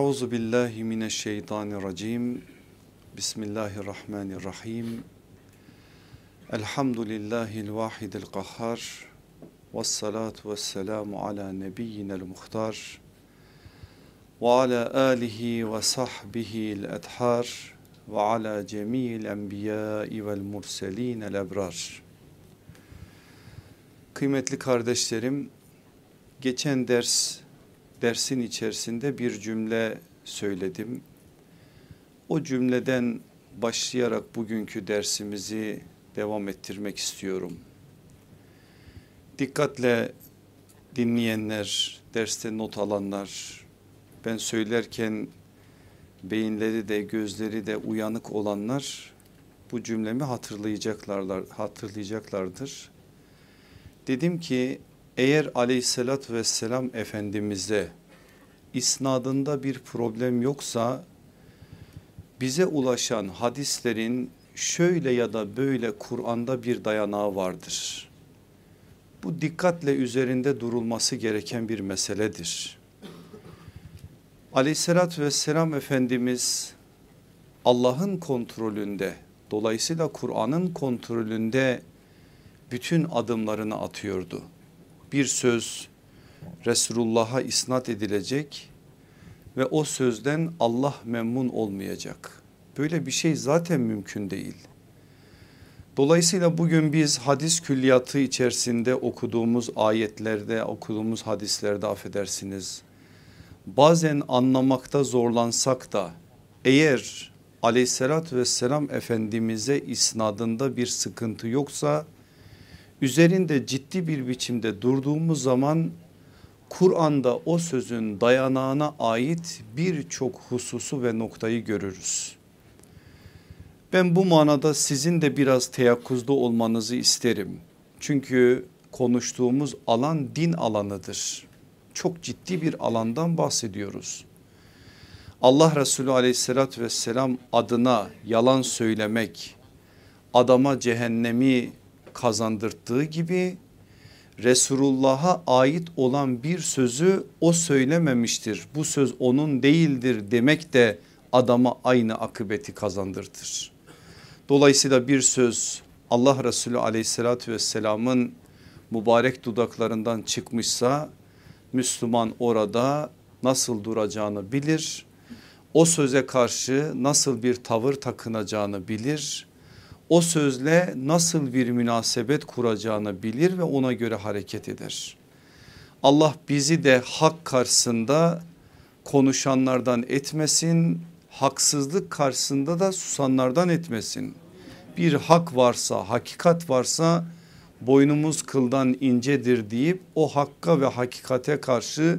Euzu billahi mineşşeytanirracim. Bismillahirrahmanirrahim. Elhamdülillahil vahidil kahhar. Ves salatu ves selamu ala nebiyyinel muhtar. Ve ala alihi ve sahbihi'l ethar ve ala cemil enbiyai vel murselinel ebrar. Kıymetli kardeşlerim, geçen ders dersin içerisinde bir cümle söyledim. O cümleden başlayarak bugünkü dersimizi devam ettirmek istiyorum. Dikkatle dinleyenler, derste not alanlar, ben söylerken beyinleri de gözleri de uyanık olanlar bu cümlemi hatırlayacaklarlar, hatırlayacaklardır. Dedim ki eğer aleyhissalatü vesselam efendimize isnadında bir problem yoksa bize ulaşan hadislerin şöyle ya da böyle Kur'an'da bir dayanağı vardır. Bu dikkatle üzerinde durulması gereken bir meseledir. Aleyhissalatü vesselam Efendimiz Allah'ın kontrolünde dolayısıyla Kur'an'ın kontrolünde bütün adımlarını atıyordu. Bir söz Resulullah'a isnat edilecek ve o sözden Allah memnun olmayacak. Böyle bir şey zaten mümkün değil. Dolayısıyla bugün biz hadis külliyatı içerisinde okuduğumuz ayetlerde okuduğumuz hadislerde affedersiniz. Bazen anlamakta zorlansak da eğer aleyhissalatü vesselam efendimize isnadında bir sıkıntı yoksa üzerinde ciddi bir biçimde durduğumuz zaman Kur'an'da o sözün dayanağına ait birçok hususu ve noktayı görürüz. Ben bu manada sizin de biraz teyakkuzda olmanızı isterim. Çünkü konuştuğumuz alan din alanıdır. Çok ciddi bir alandan bahsediyoruz. Allah Resulü aleyhissalatü vesselam adına yalan söylemek adama cehennemi kazandırttığı gibi Resulullah'a ait olan bir sözü o söylememiştir. Bu söz onun değildir demek de adama aynı akıbeti kazandırtır. Dolayısıyla bir söz Allah Resulü aleyhissalatü vesselamın mübarek dudaklarından çıkmışsa Müslüman orada nasıl duracağını bilir. O söze karşı nasıl bir tavır takınacağını bilir o sözle nasıl bir münasebet kuracağını bilir ve ona göre hareket eder. Allah bizi de hak karşısında konuşanlardan etmesin, haksızlık karşısında da susanlardan etmesin. Bir hak varsa, hakikat varsa boynumuz kıldan incedir deyip o hakka ve hakikate karşı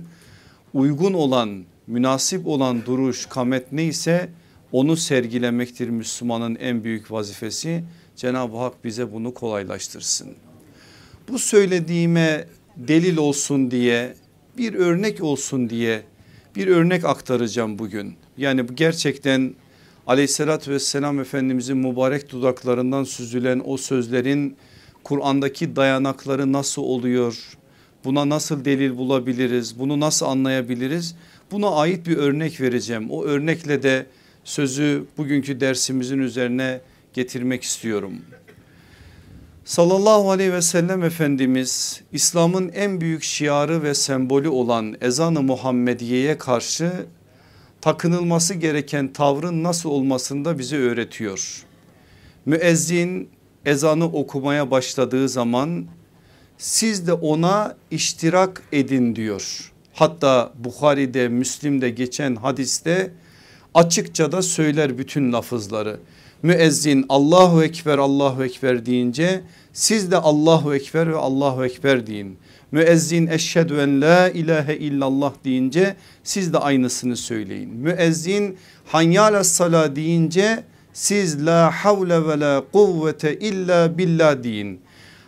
uygun olan, münasip olan duruş, kamet neyse onu sergilemektir Müslümanın en büyük vazifesi. Cenab-ı Hak bize bunu kolaylaştırsın. Bu söylediğime delil olsun diye bir örnek olsun diye bir örnek aktaracağım bugün. Yani gerçekten aleyhissalatü vesselam efendimizin mübarek dudaklarından süzülen o sözlerin Kur'an'daki dayanakları nasıl oluyor? Buna nasıl delil bulabiliriz? Bunu nasıl anlayabiliriz? Buna ait bir örnek vereceğim. O örnekle de sözü bugünkü dersimizin üzerine getirmek istiyorum. Sallallahu aleyhi ve sellem Efendimiz İslam'ın en büyük şiarı ve sembolü olan ezanı Muhammediye'ye karşı takınılması gereken tavrın nasıl olmasını da bize öğretiyor. Müezzin ezanı okumaya başladığı zaman siz de ona iştirak edin diyor. Hatta Bukhari'de Müslim'de geçen hadiste açıkça da söyler bütün lafızları. Müezzin Allahu Ekber Allahu Ekber deyince siz de Allahu Ekber ve Allahu Ekber deyin. Müezzin eşhedü en la ilahe illallah deyince siz de aynısını söyleyin. Müezzin hanyala sala deyince siz la havle ve la kuvvete illa billah deyin.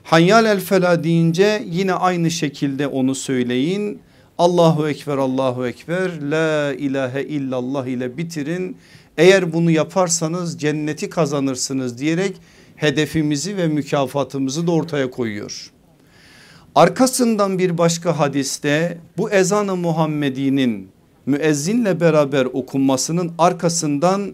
Hanyal el fela deyince yine aynı şekilde onu söyleyin. Allahu Ekber Allahu Ekber la ilahe illallah ile bitirin. Eğer bunu yaparsanız cenneti kazanırsınız diyerek hedefimizi ve mükafatımızı da ortaya koyuyor. Arkasından bir başka hadiste bu ezanı Muhammedi'nin müezzinle beraber okunmasının arkasından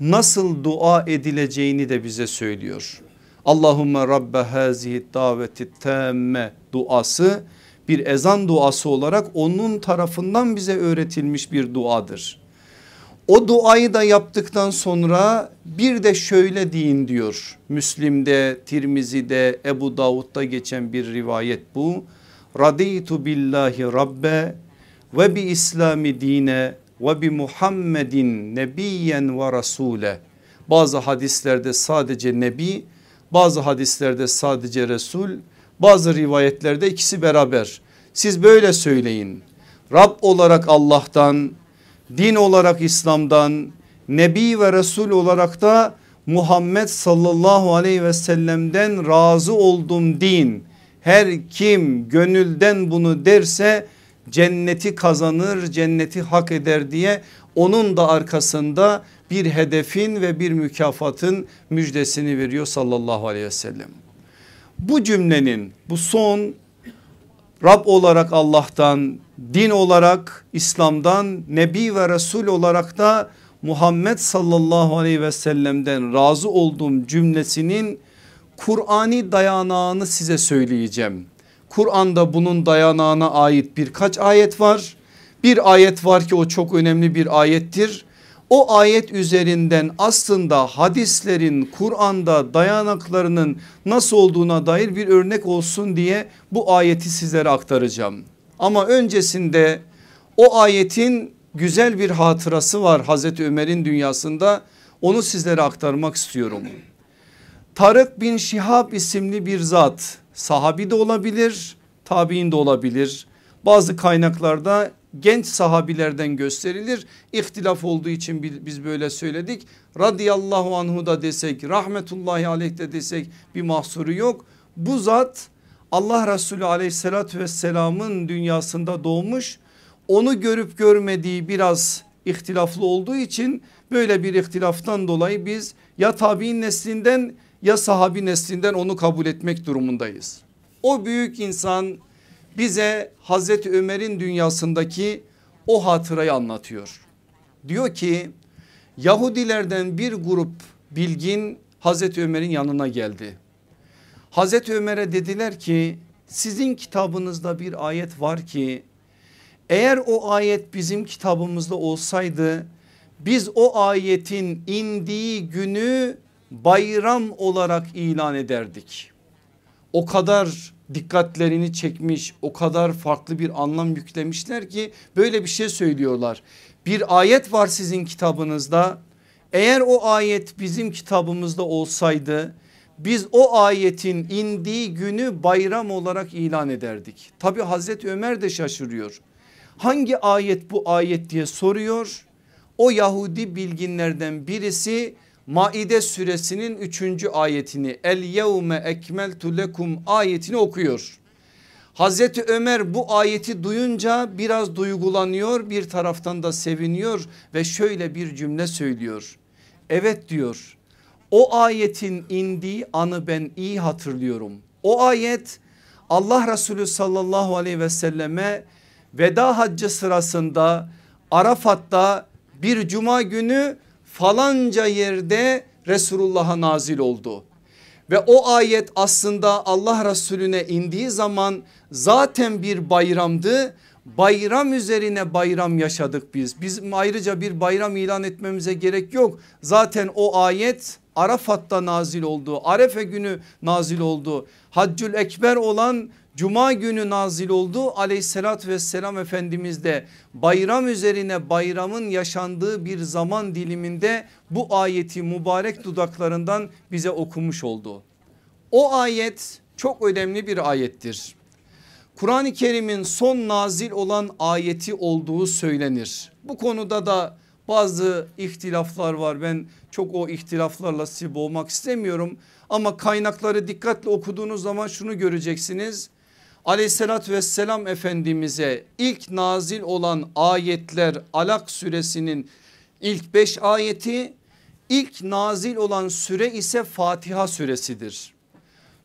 nasıl dua edileceğini de bize söylüyor. Allahümme rabbe hazihi daveti temme duası bir ezan duası olarak onun tarafından bize öğretilmiş bir duadır. O duayı da yaptıktan sonra bir de şöyle deyin diyor. Müslim'de, Tirmizi'de, Ebu Davud'da geçen bir rivayet bu. Raditu billahi rabbe ve bi islami dine ve bi Muhammedin nebiyen ve rasule. Bazı hadislerde sadece nebi, bazı hadislerde sadece resul, bazı rivayetlerde ikisi beraber. Siz böyle söyleyin. Rab olarak Allah'tan, din olarak İslam'dan, nebi ve resul olarak da Muhammed sallallahu aleyhi ve sellem'den razı oldum din. Her kim gönülden bunu derse cenneti kazanır cenneti hak eder diye onun da arkasında bir hedefin ve bir mükafatın müjdesini veriyor sallallahu aleyhi ve sellem. Bu cümlenin bu son Rab olarak Allah'tan din olarak İslam'dan Nebi ve Resul olarak da Muhammed sallallahu aleyhi ve sellem'den razı olduğum cümlesinin Kur'ani dayanağını size söyleyeceğim. Kur'an'da bunun dayanağına ait birkaç ayet var. Bir ayet var ki o çok önemli bir ayettir. O ayet üzerinden aslında hadislerin Kur'an'da dayanaklarının nasıl olduğuna dair bir örnek olsun diye bu ayeti sizlere aktaracağım. Ama öncesinde o ayetin güzel bir hatırası var Hazreti Ömer'in dünyasında onu sizlere aktarmak istiyorum. Tarık bin Şihab isimli bir zat sahabi de olabilir tabi'in de olabilir. Bazı kaynaklarda genç sahabilerden gösterilir. İhtilaf olduğu için biz böyle söyledik. Radiyallahu anhu da desek rahmetullahi aleyh de desek bir mahsuru yok. Bu zat Allah Resulü aleyhissalatü vesselamın dünyasında doğmuş. Onu görüp görmediği biraz ihtilaflı olduğu için böyle bir ihtilaftan dolayı biz ya tabi'in neslinden ya sahabi neslinden onu kabul etmek durumundayız. O büyük insan bize Hazreti Ömer'in dünyasındaki o hatırayı anlatıyor. Diyor ki Yahudilerden bir grup bilgin Hazreti Ömer'in yanına geldi. Hazreti Ömer'e dediler ki sizin kitabınızda bir ayet var ki eğer o ayet bizim kitabımızda olsaydı biz o ayetin indiği günü bayram olarak ilan ederdik. O kadar dikkatlerini çekmiş o kadar farklı bir anlam yüklemişler ki böyle bir şey söylüyorlar. Bir ayet var sizin kitabınızda eğer o ayet bizim kitabımızda olsaydı biz o ayetin indiği günü bayram olarak ilan ederdik. Tabi Hazreti Ömer de şaşırıyor. Hangi ayet bu ayet diye soruyor. O Yahudi bilginlerden birisi Maide suresinin 3. ayetini el yevme ekmeltu lekum ayetini okuyor. Hazreti Ömer bu ayeti duyunca biraz duygulanıyor bir taraftan da seviniyor ve şöyle bir cümle söylüyor. Evet diyor o ayetin indiği anı ben iyi hatırlıyorum. O ayet Allah Resulü sallallahu aleyhi ve selleme veda haccı sırasında Arafat'ta bir cuma günü falanca yerde Resulullah'a nazil oldu. Ve o ayet aslında Allah Resulüne indiği zaman zaten bir bayramdı. Bayram üzerine bayram yaşadık biz. Biz ayrıca bir bayram ilan etmemize gerek yok. Zaten o ayet Arafat'ta nazil oldu. Arefe günü nazil oldu. Haccül Ekber olan Cuma günü nazil oldu aleyhissalatü vesselam Efendimiz de bayram üzerine bayramın yaşandığı bir zaman diliminde bu ayeti mübarek dudaklarından bize okumuş oldu. O ayet çok önemli bir ayettir. Kur'an-ı Kerim'in son nazil olan ayeti olduğu söylenir. Bu konuda da bazı ihtilaflar var ben çok o ihtilaflarla sizi boğmak istemiyorum. Ama kaynakları dikkatle okuduğunuz zaman şunu göreceksiniz aleyhissalatü vesselam efendimize ilk nazil olan ayetler Alak suresinin ilk beş ayeti ilk nazil olan süre ise Fatiha suresidir.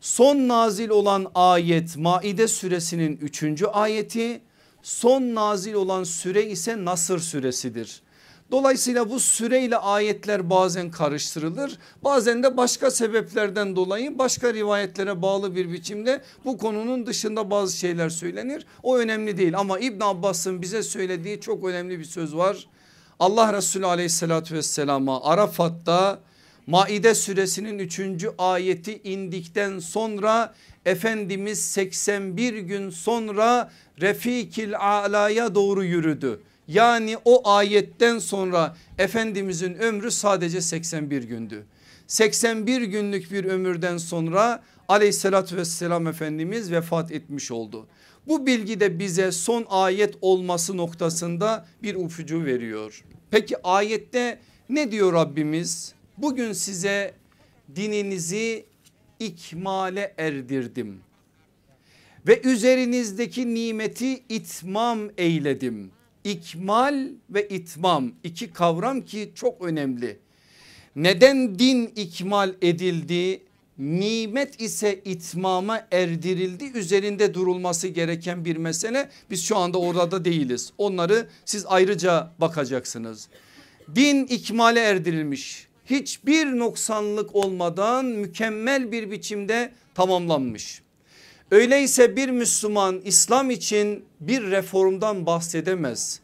Son nazil olan ayet Maide suresinin üçüncü ayeti son nazil olan süre ise Nasır süresidir. Dolayısıyla bu süreyle ayetler bazen karıştırılır. Bazen de başka sebeplerden dolayı başka rivayetlere bağlı bir biçimde bu konunun dışında bazı şeyler söylenir. O önemli değil ama İbn Abbas'ın bize söylediği çok önemli bir söz var. Allah Resulü aleyhissalatü vesselama Arafat'ta Maide suresinin 3. ayeti indikten sonra Efendimiz 81 gün sonra Refikil Ala'ya doğru yürüdü. Yani o ayetten sonra Efendimizin ömrü sadece 81 gündü. 81 günlük bir ömürden sonra aleyhissalatü vesselam Efendimiz vefat etmiş oldu. Bu bilgi de bize son ayet olması noktasında bir ufucu veriyor. Peki ayette ne diyor Rabbimiz? Bugün size dininizi ikmale erdirdim ve üzerinizdeki nimeti itmam eyledim. İkmal ve itmam iki kavram ki çok önemli. Neden din ikmal edildi? Nimet ise itmama erdirildi üzerinde durulması gereken bir mesele. Biz şu anda orada değiliz. Onları siz ayrıca bakacaksınız. Din ikmale erdirilmiş. Hiçbir noksanlık olmadan mükemmel bir biçimde tamamlanmış. Öyleyse bir Müslüman İslam için bir reformdan bahsedemez.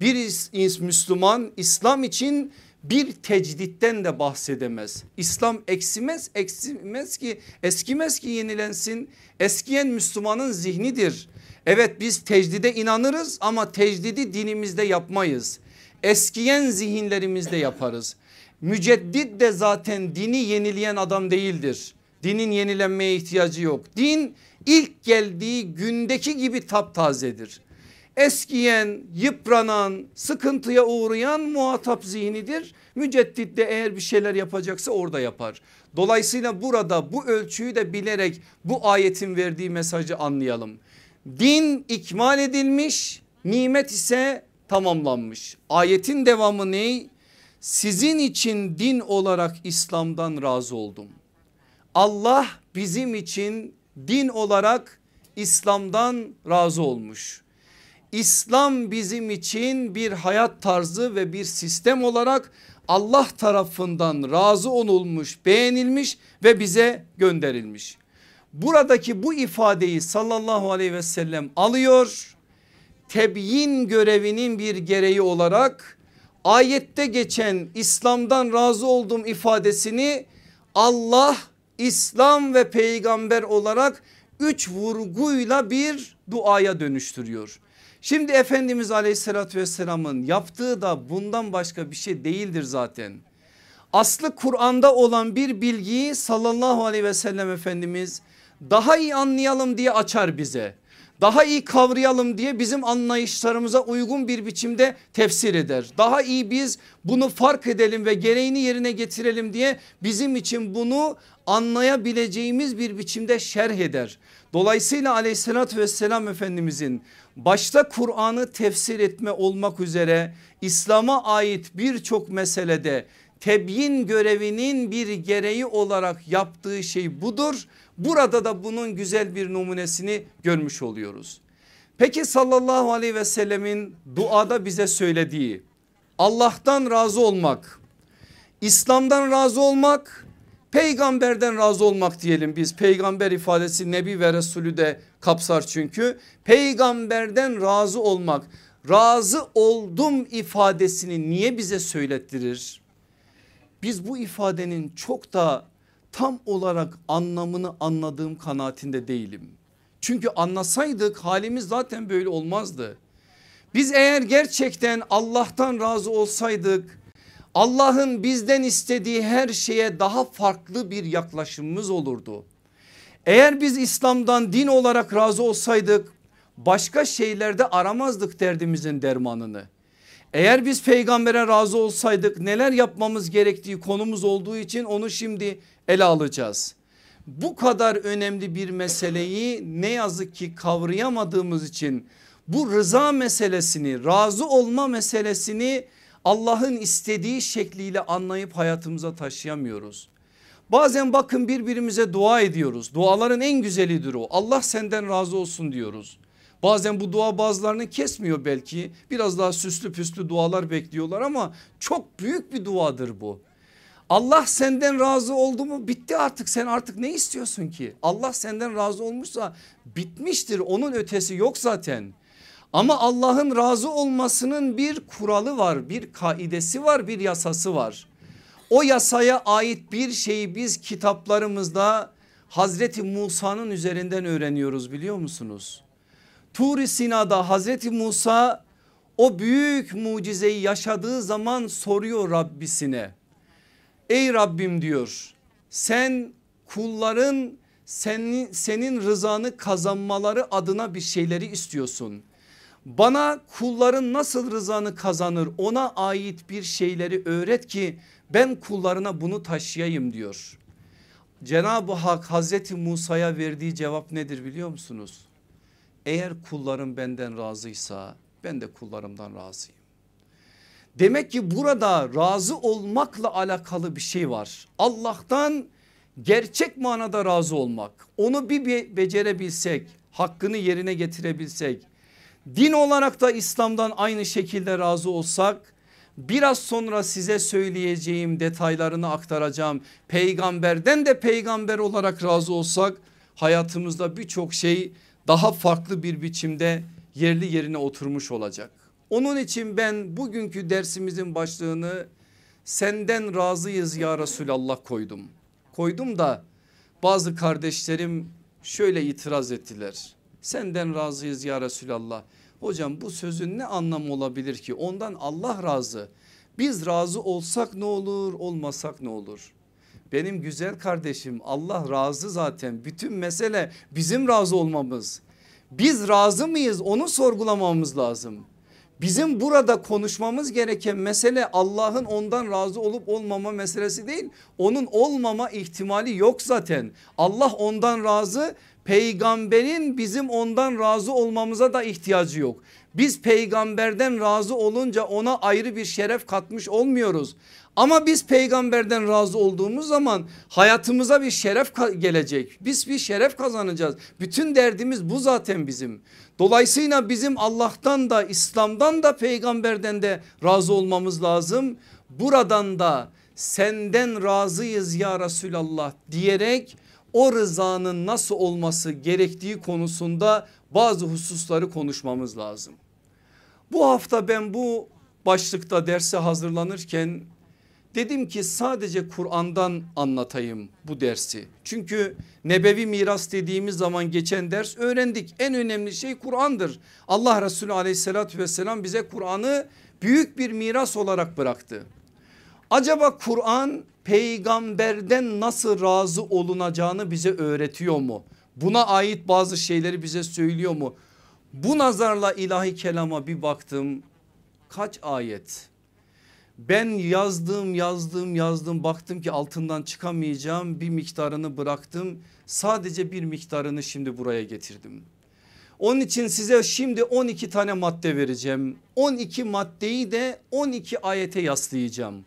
Bir Müslüman İslam için bir tecditten de bahsedemez. İslam eksimez eksimez ki eskimez ki yenilensin. Eskiyen Müslümanın zihnidir. Evet biz tecdide inanırız ama tecdidi dinimizde yapmayız. Eskiyen zihinlerimizde yaparız. Müceddit de zaten dini yenileyen adam değildir. Dinin yenilenmeye ihtiyacı yok. Din ilk geldiği gündeki gibi taptazedir. Eskiyen, yıpranan, sıkıntıya uğrayan muhatap zihnidir. Müceddit de eğer bir şeyler yapacaksa orada yapar. Dolayısıyla burada bu ölçüyü de bilerek bu ayetin verdiği mesajı anlayalım. Din ikmal edilmiş, nimet ise tamamlanmış. Ayetin devamı ne? Sizin için din olarak İslam'dan razı oldum. Allah bizim için din olarak İslam'dan razı olmuş. İslam bizim için bir hayat tarzı ve bir sistem olarak Allah tarafından razı olunmuş, beğenilmiş ve bize gönderilmiş. Buradaki bu ifadeyi sallallahu aleyhi ve sellem alıyor. Tebyin görevinin bir gereği olarak ayette geçen İslam'dan razı olduğum ifadesini Allah İslam ve peygamber olarak üç vurguyla bir duaya dönüştürüyor. Şimdi Efendimiz aleyhissalatü vesselamın yaptığı da bundan başka bir şey değildir zaten. Aslı Kur'an'da olan bir bilgiyi sallallahu aleyhi ve sellem Efendimiz daha iyi anlayalım diye açar bize daha iyi kavrayalım diye bizim anlayışlarımıza uygun bir biçimde tefsir eder. Daha iyi biz bunu fark edelim ve gereğini yerine getirelim diye bizim için bunu anlayabileceğimiz bir biçimde şerh eder. Dolayısıyla aleyhissalatü vesselam Efendimizin başta Kur'an'ı tefsir etme olmak üzere İslam'a ait birçok meselede tebyin görevinin bir gereği olarak yaptığı şey budur Burada da bunun güzel bir numunesini görmüş oluyoruz. Peki sallallahu aleyhi ve sellemin duada bize söylediği Allah'tan razı olmak, İslam'dan razı olmak, peygamberden razı olmak diyelim biz. Peygamber ifadesi Nebi ve Resulü de kapsar çünkü. Peygamberden razı olmak, razı oldum ifadesini niye bize söylettirir? Biz bu ifadenin çok da tam olarak anlamını anladığım kanaatinde değilim. Çünkü anlasaydık halimiz zaten böyle olmazdı. Biz eğer gerçekten Allah'tan razı olsaydık Allah'ın bizden istediği her şeye daha farklı bir yaklaşımımız olurdu. Eğer biz İslam'dan din olarak razı olsaydık başka şeylerde aramazdık derdimizin dermanını. Eğer biz peygambere razı olsaydık neler yapmamız gerektiği konumuz olduğu için onu şimdi ele alacağız. Bu kadar önemli bir meseleyi ne yazık ki kavrayamadığımız için bu rıza meselesini razı olma meselesini Allah'ın istediği şekliyle anlayıp hayatımıza taşıyamıyoruz. Bazen bakın birbirimize dua ediyoruz. Duaların en güzelidir o. Allah senden razı olsun diyoruz. Bazen bu dua bazılarını kesmiyor belki. Biraz daha süslü püslü dualar bekliyorlar ama çok büyük bir duadır bu. Allah senden razı oldu mu bitti artık sen artık ne istiyorsun ki? Allah senden razı olmuşsa bitmiştir onun ötesi yok zaten. Ama Allah'ın razı olmasının bir kuralı var bir kaidesi var bir yasası var. O yasaya ait bir şeyi biz kitaplarımızda Hazreti Musa'nın üzerinden öğreniyoruz biliyor musunuz? Tur-i Sina'da Hazreti Musa o büyük mucizeyi yaşadığı zaman soruyor Rabbisine. Ey Rabbim diyor sen kulların senin, senin rızanı kazanmaları adına bir şeyleri istiyorsun. Bana kulların nasıl rızanı kazanır ona ait bir şeyleri öğret ki ben kullarına bunu taşıyayım diyor. Cenab-ı Hak Hazreti Musa'ya verdiği cevap nedir biliyor musunuz? Eğer kullarım benden razıysa ben de kullarımdan razıyım. Demek ki burada razı olmakla alakalı bir şey var. Allah'tan gerçek manada razı olmak. Onu bir becerebilsek, hakkını yerine getirebilsek, din olarak da İslam'dan aynı şekilde razı olsak biraz sonra size söyleyeceğim detaylarını aktaracağım. Peygamberden de peygamber olarak razı olsak hayatımızda birçok şey daha farklı bir biçimde yerli yerine oturmuş olacak. Onun için ben bugünkü dersimizin başlığını senden razıyız ya Resulallah koydum. Koydum da bazı kardeşlerim şöyle itiraz ettiler. Senden razıyız ya Resulallah. Hocam bu sözün ne anlamı olabilir ki? Ondan Allah razı. Biz razı olsak ne olur olmasak ne olur? Benim güzel kardeşim Allah razı zaten. Bütün mesele bizim razı olmamız. Biz razı mıyız onu sorgulamamız lazım. Bizim burada konuşmamız gereken mesele Allah'ın ondan razı olup olmama meselesi değil. Onun olmama ihtimali yok zaten. Allah ondan razı peygamberin bizim ondan razı olmamıza da ihtiyacı yok. Biz peygamberden razı olunca ona ayrı bir şeref katmış olmuyoruz. Ama biz peygamberden razı olduğumuz zaman hayatımıza bir şeref gelecek. Biz bir şeref kazanacağız. Bütün derdimiz bu zaten bizim. Dolayısıyla bizim Allah'tan da İslam'dan da peygamberden de razı olmamız lazım. Buradan da senden razıyız ya Resulallah diyerek o rızanın nasıl olması gerektiği konusunda bazı hususları konuşmamız lazım. Bu hafta ben bu başlıkta derse hazırlanırken dedim ki sadece Kur'an'dan anlatayım bu dersi. Çünkü nebevi miras dediğimiz zaman geçen ders öğrendik. En önemli şey Kur'an'dır. Allah Resulü aleyhissalatü vesselam bize Kur'an'ı büyük bir miras olarak bıraktı. Acaba Kur'an peygamberden nasıl razı olunacağını bize öğretiyor mu? Buna ait bazı şeyleri bize söylüyor mu? Bu nazarla ilahi kelama bir baktım kaç ayet ben yazdım yazdım yazdım baktım ki altından çıkamayacağım bir miktarını bıraktım sadece bir miktarını şimdi buraya getirdim. Onun için size şimdi 12 tane madde vereceğim 12 maddeyi de 12 ayete yaslayacağım.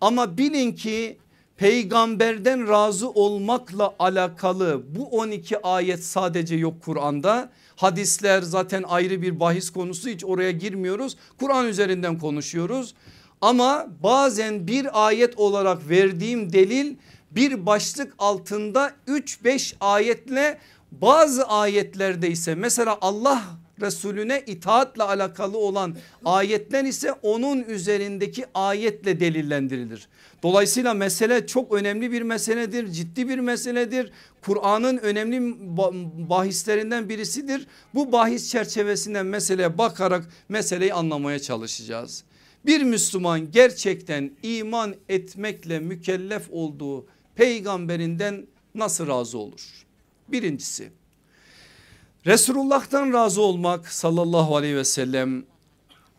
Ama bilin ki peygamberden razı olmakla alakalı bu 12 ayet sadece yok Kur'an'da. Hadisler zaten ayrı bir bahis konusu hiç oraya girmiyoruz. Kur'an üzerinden konuşuyoruz. Ama bazen bir ayet olarak verdiğim delil bir başlık altında 3-5 ayetle bazı ayetlerde ise mesela Allah Resulüne itaatle alakalı olan ayetler ise onun üzerindeki ayetle delillendirilir. Dolayısıyla mesele çok önemli bir meseledir ciddi bir meseledir. Kur'an'ın önemli bahislerinden birisidir. Bu bahis çerçevesinden meseleye bakarak meseleyi anlamaya çalışacağız. Bir Müslüman gerçekten iman etmekle mükellef olduğu peygamberinden nasıl razı olur? Birincisi Resulullah'tan razı olmak sallallahu aleyhi ve sellem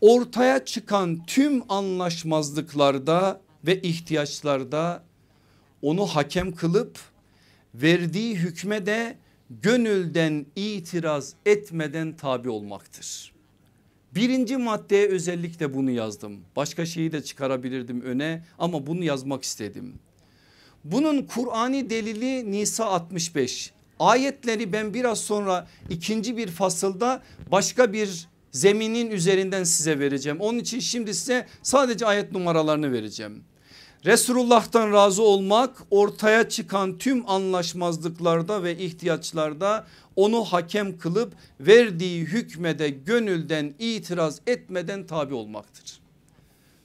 ortaya çıkan tüm anlaşmazlıklarda ve ihtiyaçlarda onu hakem kılıp verdiği hükme de gönülden itiraz etmeden tabi olmaktır. Birinci maddeye özellikle bunu yazdım. Başka şeyi de çıkarabilirdim öne ama bunu yazmak istedim. Bunun Kur'ani delili Nisa 65. Ayetleri ben biraz sonra ikinci bir fasılda başka bir zeminin üzerinden size vereceğim. Onun için şimdi size sadece ayet numaralarını vereceğim. Resulullah'tan razı olmak ortaya çıkan tüm anlaşmazlıklarda ve ihtiyaçlarda onu hakem kılıp verdiği hükmede gönülden itiraz etmeden tabi olmaktır.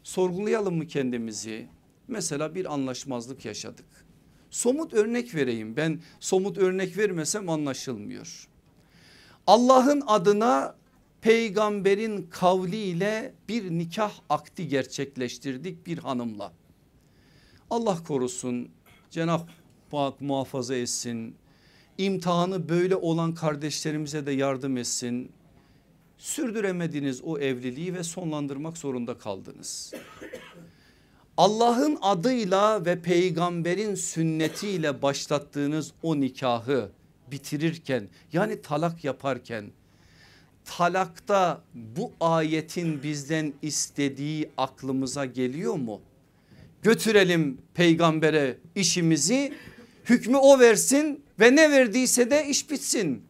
Sorgulayalım mı kendimizi? Mesela bir anlaşmazlık yaşadık. Somut örnek vereyim ben somut örnek vermesem anlaşılmıyor. Allah'ın adına peygamberin kavliyle bir nikah akti gerçekleştirdik bir hanımla. Allah korusun Cenab-ı Hak muhafaza etsin. İmtihanı böyle olan kardeşlerimize de yardım etsin. Sürdüremediniz o evliliği ve sonlandırmak zorunda kaldınız. Allah'ın adıyla ve peygamberin sünnetiyle başlattığınız o nikahı bitirirken yani talak yaparken talakta bu ayetin bizden istediği aklımıza geliyor mu? Götürelim peygambere işimizi hükmü o versin ve ne verdiyse de iş bitsin.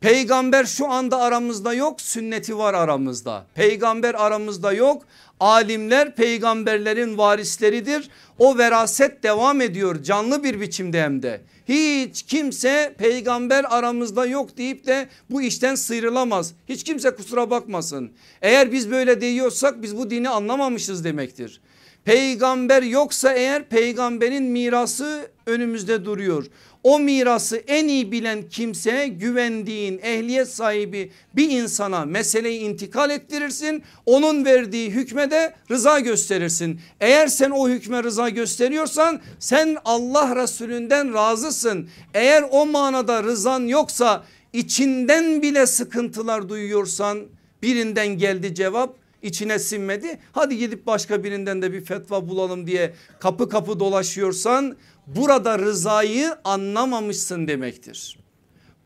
Peygamber şu anda aramızda yok sünneti var aramızda. Peygamber aramızda yok alimler peygamberlerin varisleridir. O veraset devam ediyor canlı bir biçimde hem de. Hiç kimse peygamber aramızda yok deyip de bu işten sıyrılamaz. Hiç kimse kusura bakmasın. Eğer biz böyle diyorsak biz bu dini anlamamışız demektir. Peygamber yoksa eğer peygamberin mirası önümüzde duruyor. O mirası en iyi bilen kimse güvendiğin ehliyet sahibi bir insana meseleyi intikal ettirirsin. Onun verdiği hükme de rıza gösterirsin. Eğer sen o hükme rıza gösteriyorsan sen Allah Resulünden razısın. Eğer o manada rızan yoksa içinden bile sıkıntılar duyuyorsan birinden geldi cevap içine sinmedi. Hadi gidip başka birinden de bir fetva bulalım diye kapı kapı dolaşıyorsan burada rızayı anlamamışsın demektir.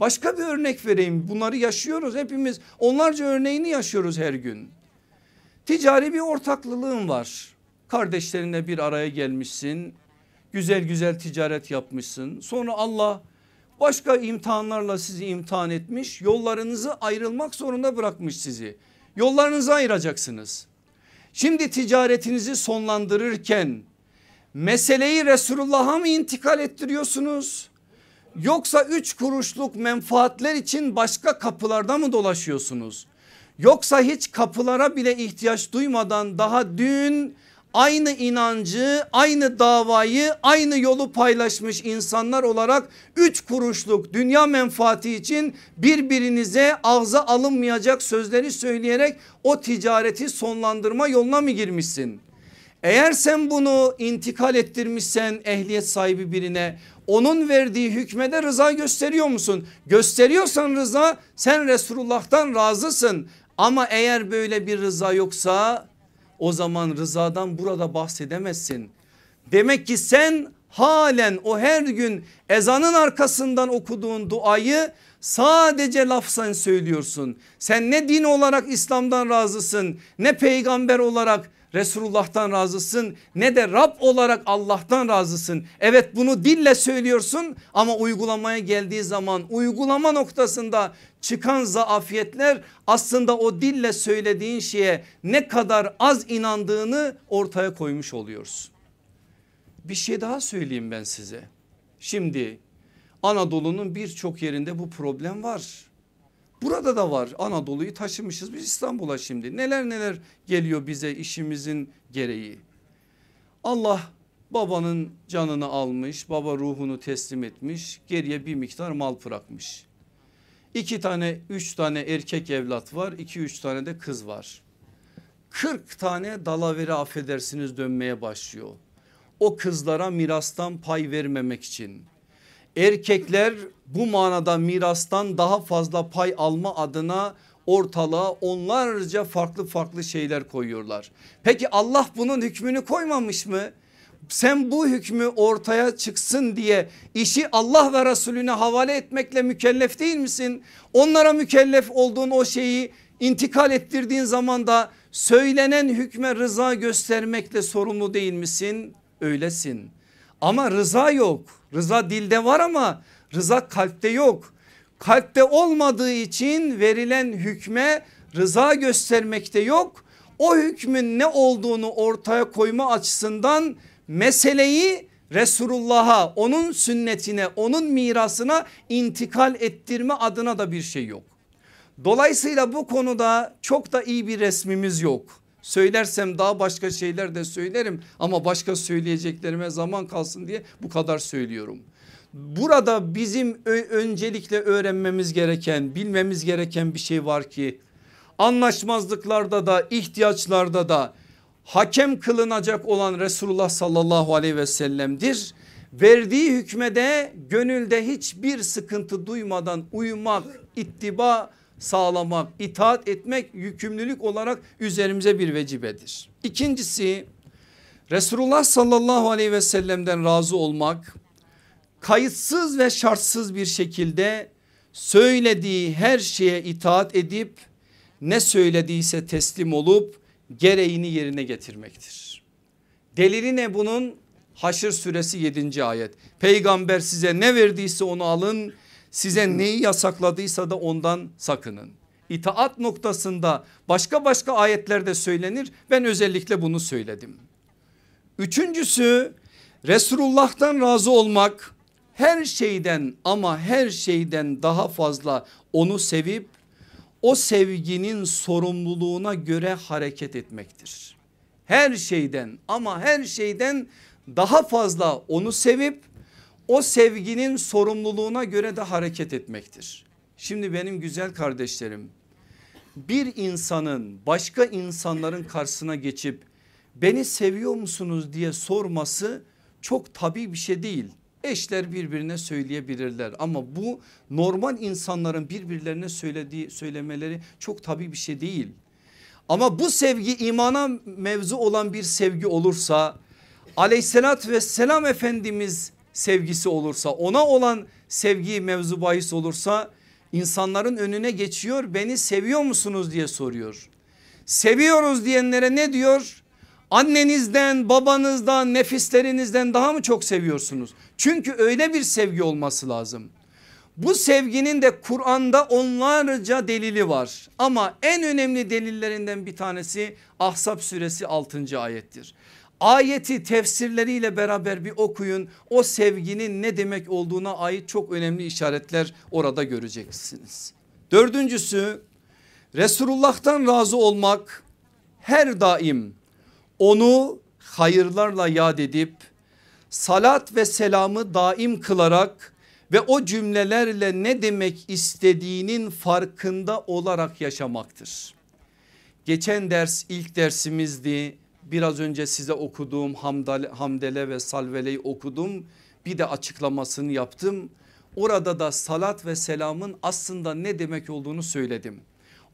Başka bir örnek vereyim. Bunları yaşıyoruz hepimiz. Onlarca örneğini yaşıyoruz her gün. Ticari bir ortaklılığın var. Kardeşlerinle bir araya gelmişsin. Güzel güzel ticaret yapmışsın. Sonra Allah başka imtihanlarla sizi imtihan etmiş. Yollarınızı ayrılmak zorunda bırakmış sizi yollarınızı ayıracaksınız. Şimdi ticaretinizi sonlandırırken meseleyi Resulullah'a mı intikal ettiriyorsunuz? Yoksa üç kuruşluk menfaatler için başka kapılarda mı dolaşıyorsunuz? Yoksa hiç kapılara bile ihtiyaç duymadan daha dün aynı inancı aynı davayı aynı yolu paylaşmış insanlar olarak üç kuruşluk dünya menfaati için birbirinize ağza alınmayacak sözleri söyleyerek o ticareti sonlandırma yoluna mı girmişsin? Eğer sen bunu intikal ettirmişsen ehliyet sahibi birine onun verdiği hükmede rıza gösteriyor musun? Gösteriyorsan rıza sen Resulullah'tan razısın. Ama eğer böyle bir rıza yoksa o zaman rızadan burada bahsedemezsin. Demek ki sen halen o her gün ezanın arkasından okuduğun duayı sadece lafsan söylüyorsun. Sen ne din olarak İslam'dan razısın ne peygamber olarak Resulullah'tan razısın ne de Rab olarak Allah'tan razısın. Evet bunu dille söylüyorsun ama uygulamaya geldiği zaman uygulama noktasında çıkan zaafiyetler aslında o dille söylediğin şeye ne kadar az inandığını ortaya koymuş oluyoruz. Bir şey daha söyleyeyim ben size. Şimdi Anadolu'nun birçok yerinde bu problem var. Burada da var Anadolu'yu taşımışız biz İstanbul'a şimdi neler neler geliyor bize işimizin gereği. Allah babanın canını almış baba ruhunu teslim etmiş geriye bir miktar mal bırakmış. İki tane üç tane erkek evlat var iki üç tane de kız var. 40 tane dalavere affedersiniz dönmeye başlıyor. O kızlara mirastan pay vermemek için Erkekler bu manada mirastan daha fazla pay alma adına ortalığa onlarca farklı farklı şeyler koyuyorlar. Peki Allah bunun hükmünü koymamış mı? Sen bu hükmü ortaya çıksın diye işi Allah ve Resulüne havale etmekle mükellef değil misin? Onlara mükellef olduğun o şeyi intikal ettirdiğin zaman da söylenen hükme rıza göstermekle sorumlu değil misin? Öylesin. Ama rıza yok. Rıza dilde var ama Rıza kalpte yok. Kalpte olmadığı için verilen hükme rıza göstermekte yok. O hükmün ne olduğunu ortaya koyma açısından meseleyi Resulullah'a onun sünnetine onun mirasına intikal ettirme adına da bir şey yok. Dolayısıyla bu konuda çok da iyi bir resmimiz yok. Söylersem daha başka şeyler de söylerim ama başka söyleyeceklerime zaman kalsın diye bu kadar söylüyorum. Burada bizim öncelikle öğrenmemiz gereken bilmemiz gereken bir şey var ki anlaşmazlıklarda da ihtiyaçlarda da hakem kılınacak olan Resulullah sallallahu aleyhi ve sellem'dir. Verdiği hükmede gönülde hiçbir sıkıntı duymadan uyumak, ittiba sağlamak, itaat etmek yükümlülük olarak üzerimize bir vecibedir. İkincisi Resulullah sallallahu aleyhi ve sellem'den razı olmak kayıtsız ve şartsız bir şekilde söylediği her şeye itaat edip ne söylediyse teslim olup gereğini yerine getirmektir. Delili ne bunun? Haşr suresi 7. ayet. Peygamber size ne verdiyse onu alın size neyi yasakladıysa da ondan sakının. İtaat noktasında başka başka ayetlerde söylenir. Ben özellikle bunu söyledim. Üçüncüsü Resulullah'tan razı olmak her şeyden ama her şeyden daha fazla onu sevip o sevginin sorumluluğuna göre hareket etmektir. Her şeyden ama her şeyden daha fazla onu sevip o sevginin sorumluluğuna göre de hareket etmektir. Şimdi benim güzel kardeşlerim bir insanın başka insanların karşısına geçip beni seviyor musunuz diye sorması çok tabi bir şey değil. Eşler birbirine söyleyebilirler ama bu normal insanların birbirlerine söylediği söylemeleri çok tabi bir şey değil. Ama bu sevgi imana mevzu olan bir sevgi olursa aleyhissalat ve selam efendimiz sevgisi olursa ona olan sevgi mevzu bahis olursa insanların önüne geçiyor beni seviyor musunuz diye soruyor. Seviyoruz diyenlere ne diyor? Annenizden babanızdan nefislerinizden daha mı çok seviyorsunuz? Çünkü öyle bir sevgi olması lazım. Bu sevginin de Kur'an'da onlarca delili var ama en önemli delillerinden bir tanesi Ahzab suresi 6. ayettir. Ayeti tefsirleriyle beraber bir okuyun. O sevginin ne demek olduğuna ait çok önemli işaretler orada göreceksiniz. Dördüncüsü Resulullah'tan razı olmak her daim onu hayırlarla yad edip salat ve selamı daim kılarak ve o cümlelerle ne demek istediğinin farkında olarak yaşamaktır. Geçen ders ilk dersimizdi biraz önce size okuduğum hamdale, hamdele ve salveleyi okudum. Bir de açıklamasını yaptım. Orada da salat ve selamın aslında ne demek olduğunu söyledim.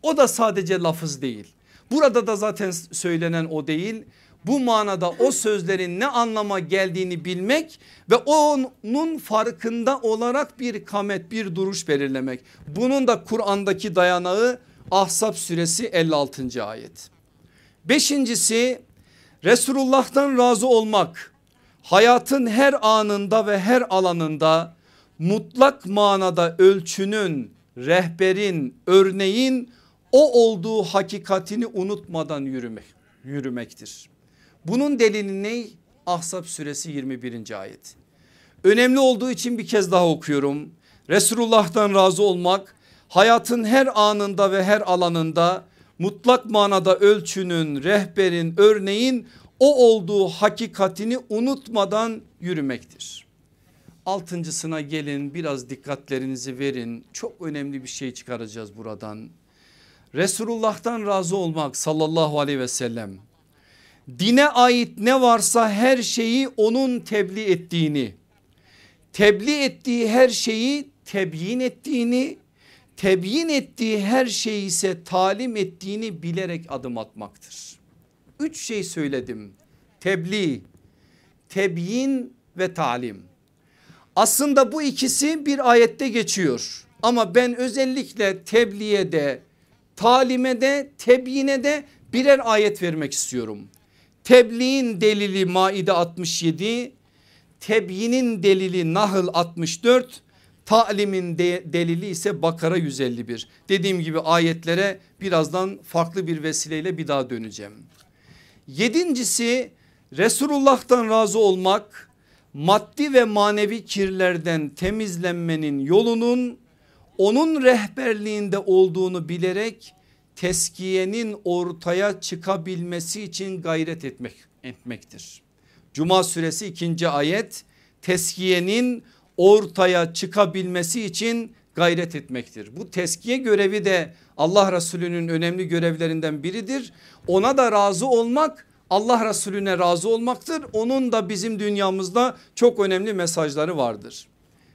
O da sadece lafız değil. Burada da zaten söylenen o değil. Bu manada o sözlerin ne anlama geldiğini bilmek ve onun farkında olarak bir kamet bir duruş belirlemek. Bunun da Kur'an'daki dayanağı Ahzab suresi 56. ayet. Beşincisi Resulullah'tan razı olmak hayatın her anında ve her alanında mutlak manada ölçünün, rehberin, örneğin o olduğu hakikatini unutmadan yürümek, yürümektir. Bunun delili ne? Ahzab suresi 21. ayet. Önemli olduğu için bir kez daha okuyorum. Resulullah'tan razı olmak hayatın her anında ve her alanında mutlak manada ölçünün, rehberin, örneğin o olduğu hakikatini unutmadan yürümektir. Altıncısına gelin biraz dikkatlerinizi verin. Çok önemli bir şey çıkaracağız buradan. Resulullah'tan razı olmak sallallahu aleyhi ve sellem. Dine ait ne varsa her şeyi onun tebliğ ettiğini, tebliğ ettiği her şeyi tebyin ettiğini tebyin ettiği her şeyi ise talim ettiğini bilerek adım atmaktır. Üç şey söyledim. Tebliğ, tebyin ve talim. Aslında bu ikisi bir ayette geçiyor. Ama ben özellikle tebliğe de, talime de, tebyine de birer ayet vermek istiyorum. Tebliğin delili Maide 67, tebyinin delili Nahl 64, Talimin de, delili ise Bakara 151. Dediğim gibi ayetlere birazdan farklı bir vesileyle bir daha döneceğim. Yedincisi Resulullah'tan razı olmak maddi ve manevi kirlerden temizlenmenin yolunun onun rehberliğinde olduğunu bilerek teskiyenin ortaya çıkabilmesi için gayret etmek, etmektir. Cuma suresi ikinci ayet teskiyenin ortaya çıkabilmesi için gayret etmektir. Bu teskiye görevi de Allah Resulü'nün önemli görevlerinden biridir. Ona da razı olmak Allah Resulüne razı olmaktır. Onun da bizim dünyamızda çok önemli mesajları vardır.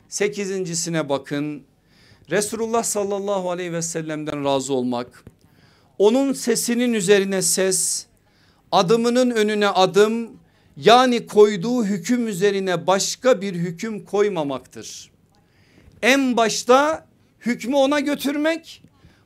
Sekizincisine bakın. Resulullah sallallahu aleyhi ve sellem'den razı olmak. Onun sesinin üzerine ses, adımının önüne adım yani koyduğu hüküm üzerine başka bir hüküm koymamaktır. En başta hükmü ona götürmek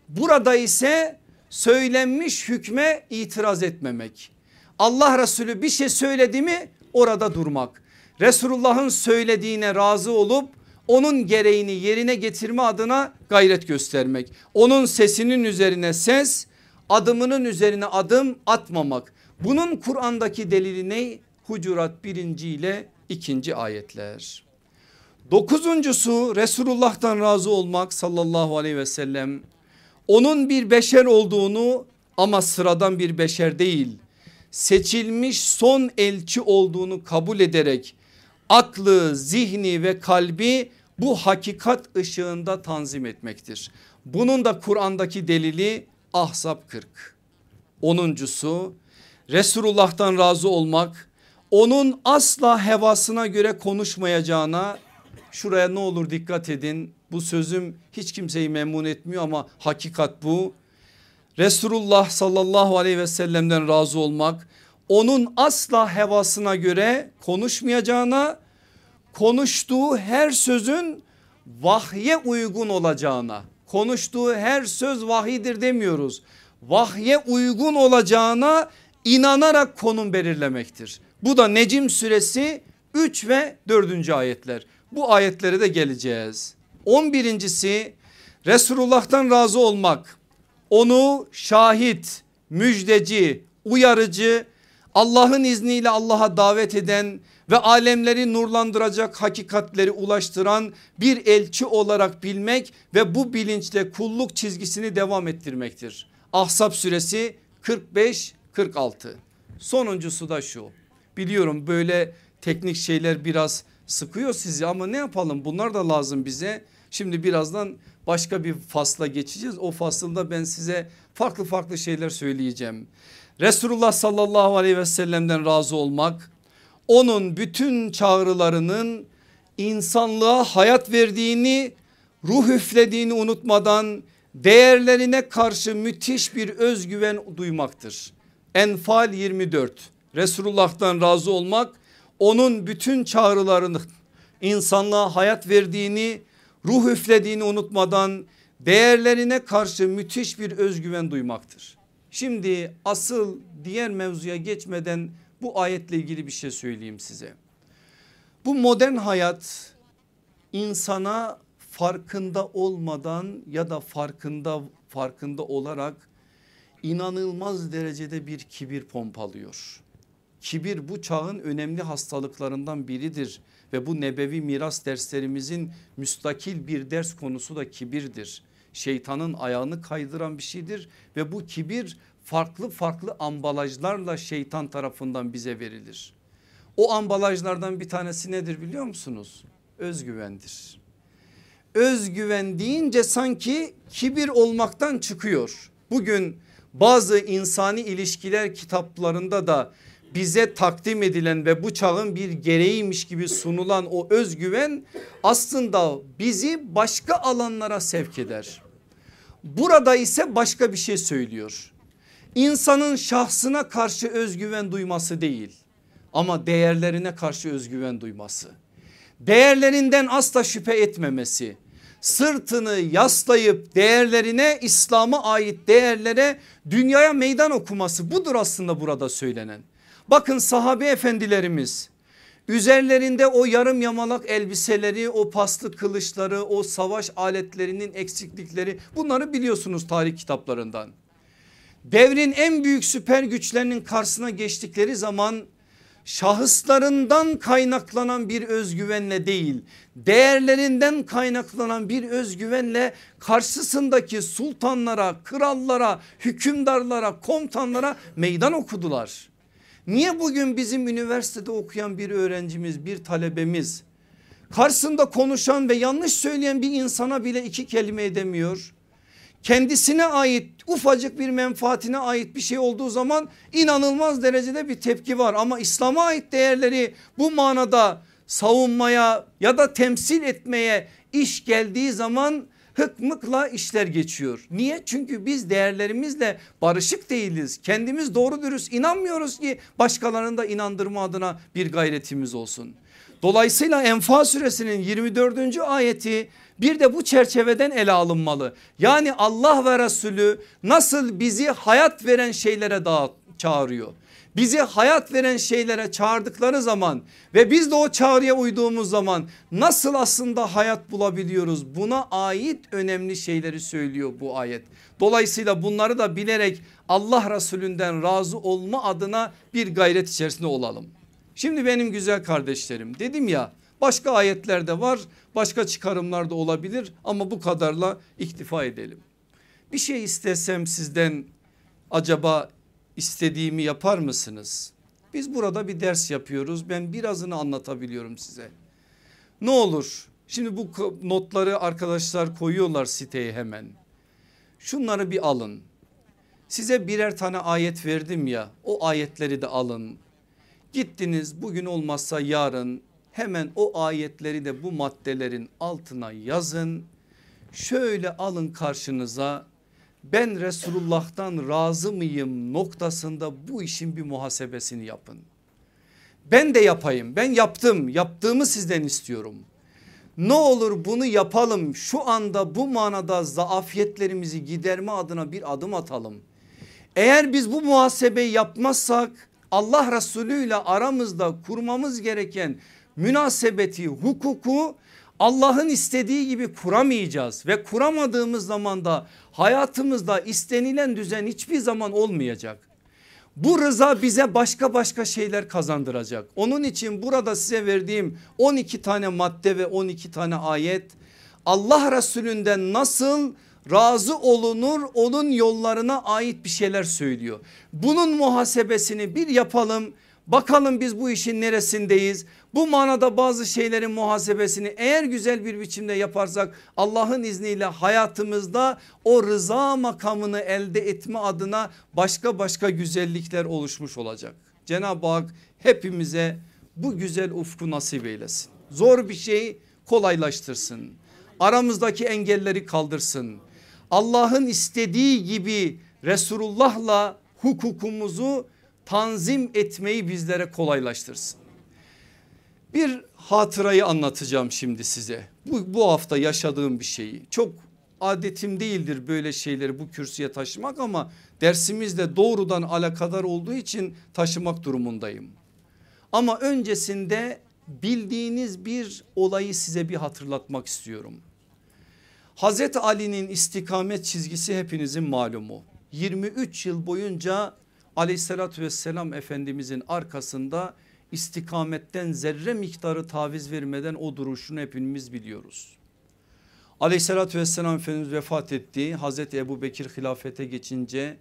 burada ise söylenmiş hükme itiraz etmemek. Allah Resulü bir şey söyledi mi orada durmak. Resulullah'ın söylediğine razı olup onun gereğini yerine getirme adına gayret göstermek. Onun sesinin üzerine ses adımının üzerine adım atmamak. Bunun Kur'an'daki delili ne? Hucurat birinci ile ikinci ayetler. Dokuzuncusu Resulullah'tan razı olmak sallallahu aleyhi ve sellem. Onun bir beşer olduğunu ama sıradan bir beşer değil seçilmiş son elçi olduğunu kabul ederek aklı, zihni ve kalbi bu hakikat ışığında tanzim etmektir. Bunun da Kur'an'daki delili Ahzab 40. Onuncusu Resulullah'tan razı olmak onun asla hevasına göre konuşmayacağına şuraya ne olur dikkat edin bu sözüm hiç kimseyi memnun etmiyor ama hakikat bu. Resulullah sallallahu aleyhi ve sellem'den razı olmak onun asla hevasına göre konuşmayacağına konuştuğu her sözün vahye uygun olacağına konuştuğu her söz vahidir demiyoruz. Vahye uygun olacağına inanarak konum belirlemektir. Bu da Necim suresi 3 ve 4. ayetler. Bu ayetlere de geleceğiz. 11.si Resulullah'tan razı olmak. Onu şahit, müjdeci, uyarıcı, Allah'ın izniyle Allah'a davet eden ve alemleri nurlandıracak hakikatleri ulaştıran bir elçi olarak bilmek ve bu bilinçle kulluk çizgisini devam ettirmektir. Ahzab suresi 45-46 sonuncusu da şu biliyorum böyle teknik şeyler biraz sıkıyor sizi ama ne yapalım bunlar da lazım bize. Şimdi birazdan başka bir fasla geçeceğiz o fasılda ben size farklı farklı şeyler söyleyeceğim. Resulullah sallallahu aleyhi ve sellem'den razı olmak onun bütün çağrılarının insanlığa hayat verdiğini ruh üflediğini unutmadan değerlerine karşı müthiş bir özgüven duymaktır. Enfal 24 Resulullah'tan razı olmak onun bütün çağrılarını insanlığa hayat verdiğini ruh üflediğini unutmadan değerlerine karşı müthiş bir özgüven duymaktır. Şimdi asıl diğer mevzuya geçmeden bu ayetle ilgili bir şey söyleyeyim size. Bu modern hayat insana farkında olmadan ya da farkında farkında olarak inanılmaz derecede bir kibir pompalıyor. Kibir bu çağın önemli hastalıklarından biridir ve bu nebevi miras derslerimizin müstakil bir ders konusu da kibirdir şeytanın ayağını kaydıran bir şeydir ve bu kibir farklı farklı ambalajlarla şeytan tarafından bize verilir. O ambalajlardan bir tanesi nedir biliyor musunuz? Özgüvendir. Özgüven deyince sanki kibir olmaktan çıkıyor. Bugün bazı insani ilişkiler kitaplarında da bize takdim edilen ve bu çağın bir gereğiymiş gibi sunulan o özgüven aslında bizi başka alanlara sevk eder. Burada ise başka bir şey söylüyor. İnsanın şahsına karşı özgüven duyması değil ama değerlerine karşı özgüven duyması. Değerlerinden asla şüphe etmemesi. Sırtını yaslayıp değerlerine İslam'a ait değerlere dünyaya meydan okuması budur aslında burada söylenen. Bakın sahabe efendilerimiz Üzerlerinde o yarım yamalak elbiseleri, o paslı kılıçları, o savaş aletlerinin eksiklikleri bunları biliyorsunuz tarih kitaplarından. Devrin en büyük süper güçlerinin karşısına geçtikleri zaman şahıslarından kaynaklanan bir özgüvenle değil değerlerinden kaynaklanan bir özgüvenle karşısındaki sultanlara, krallara, hükümdarlara, komutanlara meydan okudular. Niye bugün bizim üniversitede okuyan bir öğrencimiz, bir talebemiz karşısında konuşan ve yanlış söyleyen bir insana bile iki kelime edemiyor? kendisine ait ufacık bir menfaatine ait bir şey olduğu zaman inanılmaz derecede bir tepki var. Ama İslam'a ait değerleri bu manada savunmaya ya da temsil etmeye iş geldiği zaman hıkmıkla işler geçiyor. Niye? Çünkü biz değerlerimizle barışık değiliz. Kendimiz doğru dürüst inanmıyoruz ki başkalarını da inandırma adına bir gayretimiz olsun. Dolayısıyla Enfal suresinin 24. ayeti bir de bu çerçeveden ele alınmalı. Yani Allah ve Resulü nasıl bizi hayat veren şeylere dağıt, çağırıyor. Bizi hayat veren şeylere çağırdıkları zaman ve biz de o çağrıya uyduğumuz zaman nasıl aslında hayat bulabiliyoruz? Buna ait önemli şeyleri söylüyor bu ayet. Dolayısıyla bunları da bilerek Allah Resulünden razı olma adına bir gayret içerisinde olalım. Şimdi benim güzel kardeşlerim dedim ya başka ayetlerde var başka çıkarımlar da olabilir ama bu kadarla iktifa edelim. Bir şey istesem sizden acaba istediğimi yapar mısınız? Biz burada bir ders yapıyoruz ben birazını anlatabiliyorum size. Ne olur şimdi bu notları arkadaşlar koyuyorlar siteye hemen. Şunları bir alın. Size birer tane ayet verdim ya o ayetleri de alın. Gittiniz bugün olmazsa yarın hemen o ayetleri de bu maddelerin altına yazın. Şöyle alın karşınıza ben Resulullah'tan razı mıyım noktasında bu işin bir muhasebesini yapın. Ben de yapayım ben yaptım yaptığımı sizden istiyorum. Ne olur bunu yapalım şu anda bu manada zaafiyetlerimizi giderme adına bir adım atalım. Eğer biz bu muhasebeyi yapmazsak Allah Resulü ile aramızda kurmamız gereken münasebeti hukuku Allah'ın istediği gibi kuramayacağız ve kuramadığımız zaman da hayatımızda istenilen düzen hiçbir zaman olmayacak. Bu rıza bize başka başka şeyler kazandıracak. Onun için burada size verdiğim 12 tane madde ve 12 tane ayet Allah Resulünden nasıl razı olunur onun yollarına ait bir şeyler söylüyor. Bunun muhasebesini bir yapalım bakalım biz bu işin neresindeyiz bu manada bazı şeylerin muhasebesini eğer güzel bir biçimde yaparsak Allah'ın izniyle hayatımızda o rıza makamını elde etme adına başka başka güzellikler oluşmuş olacak. Cenab-ı Hak hepimize bu güzel ufku nasip eylesin. Zor bir şey kolaylaştırsın. Aramızdaki engelleri kaldırsın. Allah'ın istediği gibi Resulullah'la hukukumuzu tanzim etmeyi bizlere kolaylaştırsın. Bir hatırayı anlatacağım şimdi size. Bu, bu hafta yaşadığım bir şeyi. Çok adetim değildir böyle şeyleri bu kürsüye taşımak ama dersimizle doğrudan alakadar olduğu için taşımak durumundayım. Ama öncesinde bildiğiniz bir olayı size bir hatırlatmak istiyorum. Hazreti Ali'nin istikamet çizgisi hepinizin malumu. 23 yıl boyunca aleyhissalatü vesselam efendimizin arkasında istikametten zerre miktarı taviz vermeden o duruşunu hepimiz biliyoruz. Aleyhissalatü vesselam Efendimiz vefat etti. Hazreti Ebu Bekir hilafete geçince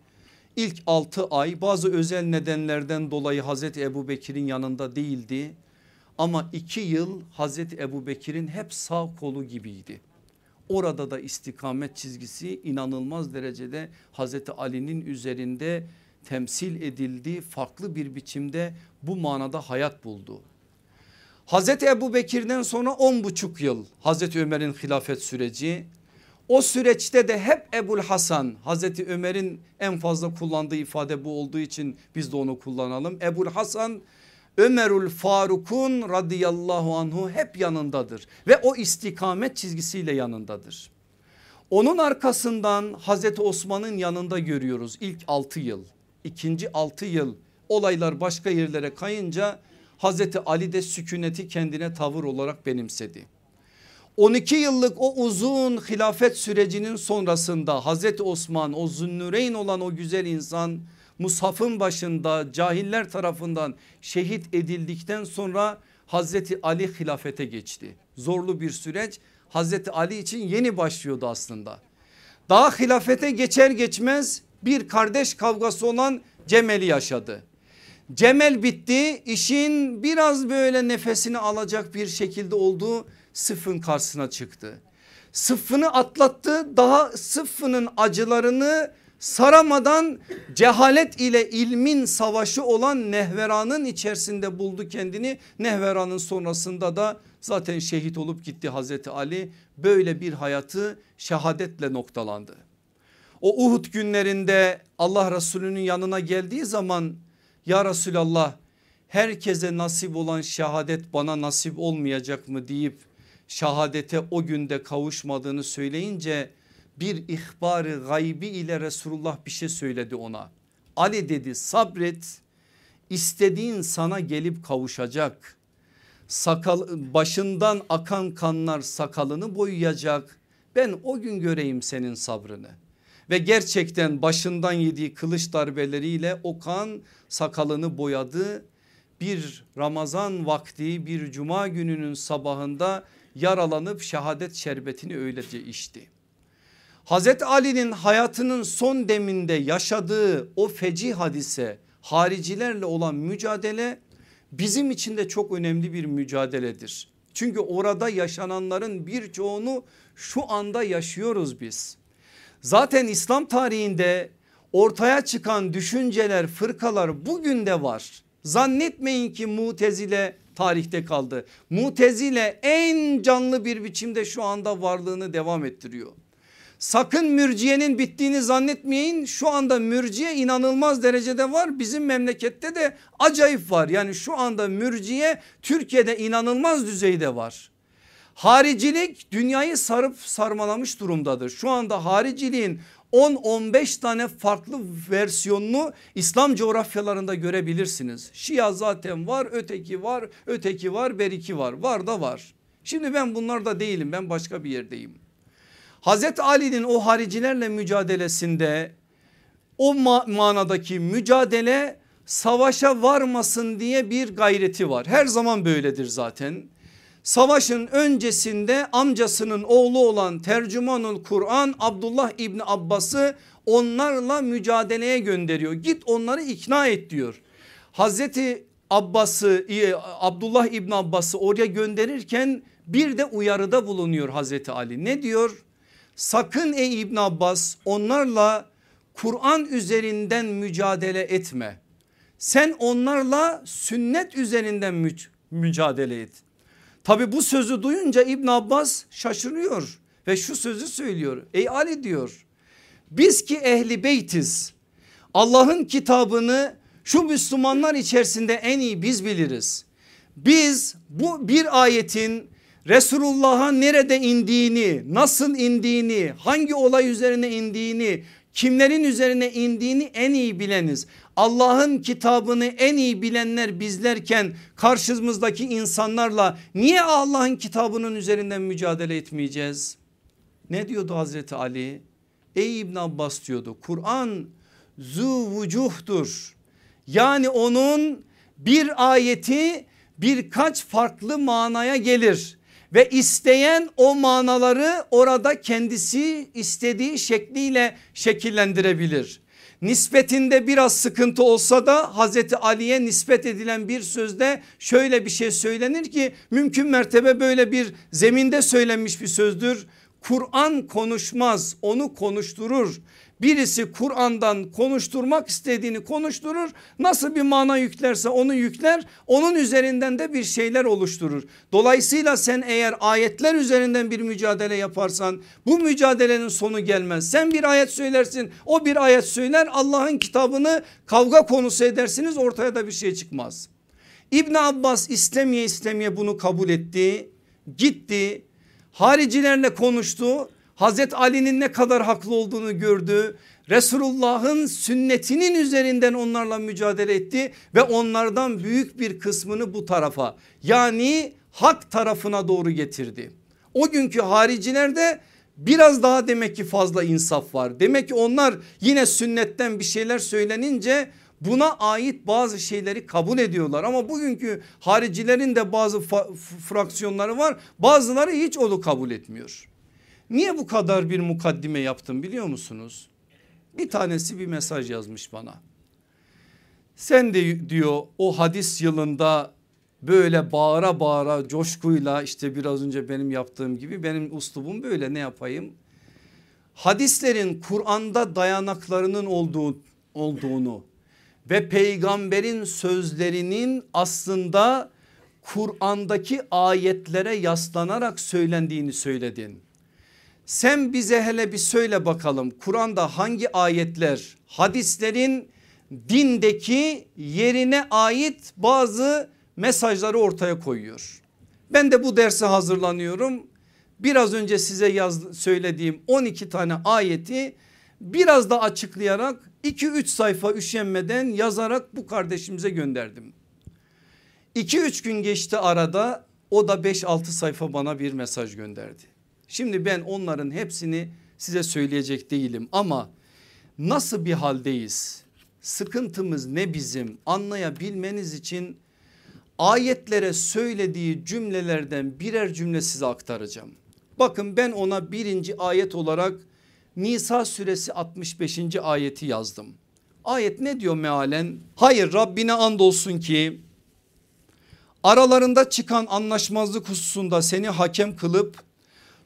ilk 6 ay bazı özel nedenlerden dolayı Hazreti Ebu Bekir'in yanında değildi. Ama 2 yıl Hazreti Ebu Bekir'in hep sağ kolu gibiydi. Orada da istikamet çizgisi inanılmaz derecede Hazreti Ali'nin üzerinde temsil edildi farklı bir biçimde bu manada hayat buldu. Hazreti Ebu Bekir'den sonra on buçuk yıl Hazreti Ömer'in hilafet süreci o süreçte de hep Ebul Hasan Hazreti Ömer'in en fazla kullandığı ifade bu olduğu için biz de onu kullanalım. Ebul Hasan Ömerül Faruk'un radıyallahu anhu hep yanındadır ve o istikamet çizgisiyle yanındadır. Onun arkasından Hazreti Osman'ın yanında görüyoruz ilk 6 yıl. İkinci 6 yıl olaylar başka yerlere kayınca Hazreti Ali de sükuneti kendine tavır olarak benimsedi. 12 yıllık o uzun hilafet sürecinin sonrasında Hazreti Osman o zünnüreyn olan o güzel insan Mushaf'ın başında cahiller tarafından şehit edildikten sonra Hazreti Ali hilafete geçti. Zorlu bir süreç Hazreti Ali için yeni başlıyordu aslında. Daha hilafete geçer geçmez bir kardeş kavgası olan Cemel'i yaşadı. Cemel bitti işin biraz böyle nefesini alacak bir şekilde olduğu sıfın karşısına çıktı. Sıffını atlattı daha sıffının acılarını saramadan cehalet ile ilmin savaşı olan Nehveran'ın içerisinde buldu kendini. Nehveran'ın sonrasında da zaten şehit olup gitti Hazreti Ali böyle bir hayatı şehadetle noktalandı. O Uhud günlerinde Allah Resulü'nün yanına geldiği zaman ya Resulallah herkese nasip olan şehadet bana nasip olmayacak mı deyip şehadete o günde kavuşmadığını söyleyince bir ihbarı gaybi ile Resulullah bir şey söyledi ona. Ali dedi sabret istediğin sana gelip kavuşacak. Sakal, başından akan kanlar sakalını boyayacak. Ben o gün göreyim senin sabrını. Ve gerçekten başından yediği kılıç darbeleriyle o kan sakalını boyadı. Bir Ramazan vakti bir cuma gününün sabahında yaralanıp şehadet şerbetini öylece içti. Hazreti Ali'nin hayatının son deminde yaşadığı o feci hadise haricilerle olan mücadele bizim için de çok önemli bir mücadeledir. Çünkü orada yaşananların birçoğunu şu anda yaşıyoruz biz. Zaten İslam tarihinde ortaya çıkan düşünceler fırkalar bugün de var. Zannetmeyin ki mutezile tarihte kaldı. Mutezile en canlı bir biçimde şu anda varlığını devam ettiriyor. Sakın mürciyenin bittiğini zannetmeyin. Şu anda mürciye inanılmaz derecede var. Bizim memlekette de acayip var. Yani şu anda mürciye Türkiye'de inanılmaz düzeyde var. Haricilik dünyayı sarıp sarmalamış durumdadır. Şu anda hariciliğin 10-15 tane farklı versiyonunu İslam coğrafyalarında görebilirsiniz. Şia zaten var, öteki var, öteki var, beriki var. Var da var. Şimdi ben bunlarda değilim. Ben başka bir yerdeyim. Hazreti Ali'nin o haricilerle mücadelesinde o manadaki mücadele savaşa varmasın diye bir gayreti var. Her zaman böyledir zaten. Savaşın öncesinde amcasının oğlu olan tercümanul Kur'an Abdullah İbni Abbas'ı onlarla mücadeleye gönderiyor. Git onları ikna et diyor. Hazreti Abbas'ı Abdullah İbni Abbas'ı oraya gönderirken bir de uyarıda bulunuyor Hazreti Ali. Ne diyor? Sakın ey İbn Abbas onlarla Kur'an üzerinden mücadele etme. Sen onlarla sünnet üzerinden mü mücadele et. Tabi bu sözü duyunca İbn Abbas şaşırıyor ve şu sözü söylüyor. Ey Ali diyor biz ki ehli beytiz Allah'ın kitabını şu Müslümanlar içerisinde en iyi biz biliriz. Biz bu bir ayetin Resulullah'a nerede indiğini, nasıl indiğini, hangi olay üzerine indiğini, kimlerin üzerine indiğini en iyi bileniz. Allah'ın kitabını en iyi bilenler bizlerken karşımızdaki insanlarla niye Allah'ın kitabının üzerinden mücadele etmeyeceğiz? Ne diyordu Hazreti Ali? Ey İbn Abbas diyordu Kur'an zu vucuhtur. Yani onun bir ayeti birkaç farklı manaya gelir ve isteyen o manaları orada kendisi istediği şekliyle şekillendirebilir. Nispetinde biraz sıkıntı olsa da Hazreti Ali'ye nispet edilen bir sözde şöyle bir şey söylenir ki mümkün mertebe böyle bir zeminde söylenmiş bir sözdür. Kur'an konuşmaz onu konuşturur. Birisi Kur'an'dan konuşturmak istediğini konuşturur. Nasıl bir mana yüklerse onu yükler. Onun üzerinden de bir şeyler oluşturur. Dolayısıyla sen eğer ayetler üzerinden bir mücadele yaparsan bu mücadelenin sonu gelmez. Sen bir ayet söylersin o bir ayet söyler Allah'ın kitabını kavga konusu edersiniz ortaya da bir şey çıkmaz. İbn Abbas istemeye istemeye bunu kabul etti. Gitti haricilerle konuştu Hazreti Ali'nin ne kadar haklı olduğunu gördü Resulullah'ın sünnetinin üzerinden onlarla mücadele etti ve onlardan büyük bir kısmını bu tarafa yani hak tarafına doğru getirdi. O günkü haricilerde biraz daha demek ki fazla insaf var. Demek ki onlar yine sünnetten bir şeyler söylenince buna ait bazı şeyleri kabul ediyorlar. Ama bugünkü haricilerin de bazı fraksiyonları var bazıları hiç onu kabul etmiyor. Niye bu kadar bir mukaddime yaptım biliyor musunuz? Bir tanesi bir mesaj yazmış bana. Sen de diyor o hadis yılında böyle bağıra bağıra coşkuyla işte biraz önce benim yaptığım gibi benim uslubum böyle ne yapayım? Hadislerin Kur'an'da dayanaklarının olduğu, olduğunu ve peygamberin sözlerinin aslında Kur'an'daki ayetlere yaslanarak söylendiğini söyledin. Sen bize hele bir söyle bakalım Kur'an'da hangi ayetler hadislerin dindeki yerine ait bazı mesajları ortaya koyuyor. Ben de bu derse hazırlanıyorum. Biraz önce size yaz, söylediğim 12 tane ayeti biraz da açıklayarak 2-3 sayfa üşenmeden yazarak bu kardeşimize gönderdim. 2-3 gün geçti arada o da 5-6 sayfa bana bir mesaj gönderdi. Şimdi ben onların hepsini size söyleyecek değilim ama nasıl bir haldeyiz? Sıkıntımız ne bizim anlayabilmeniz için ayetlere söylediği cümlelerden birer cümle size aktaracağım. Bakın ben ona birinci ayet olarak Nisa suresi 65. ayeti yazdım. Ayet ne diyor mealen? Hayır Rabbine andolsun ki aralarında çıkan anlaşmazlık hususunda seni hakem kılıp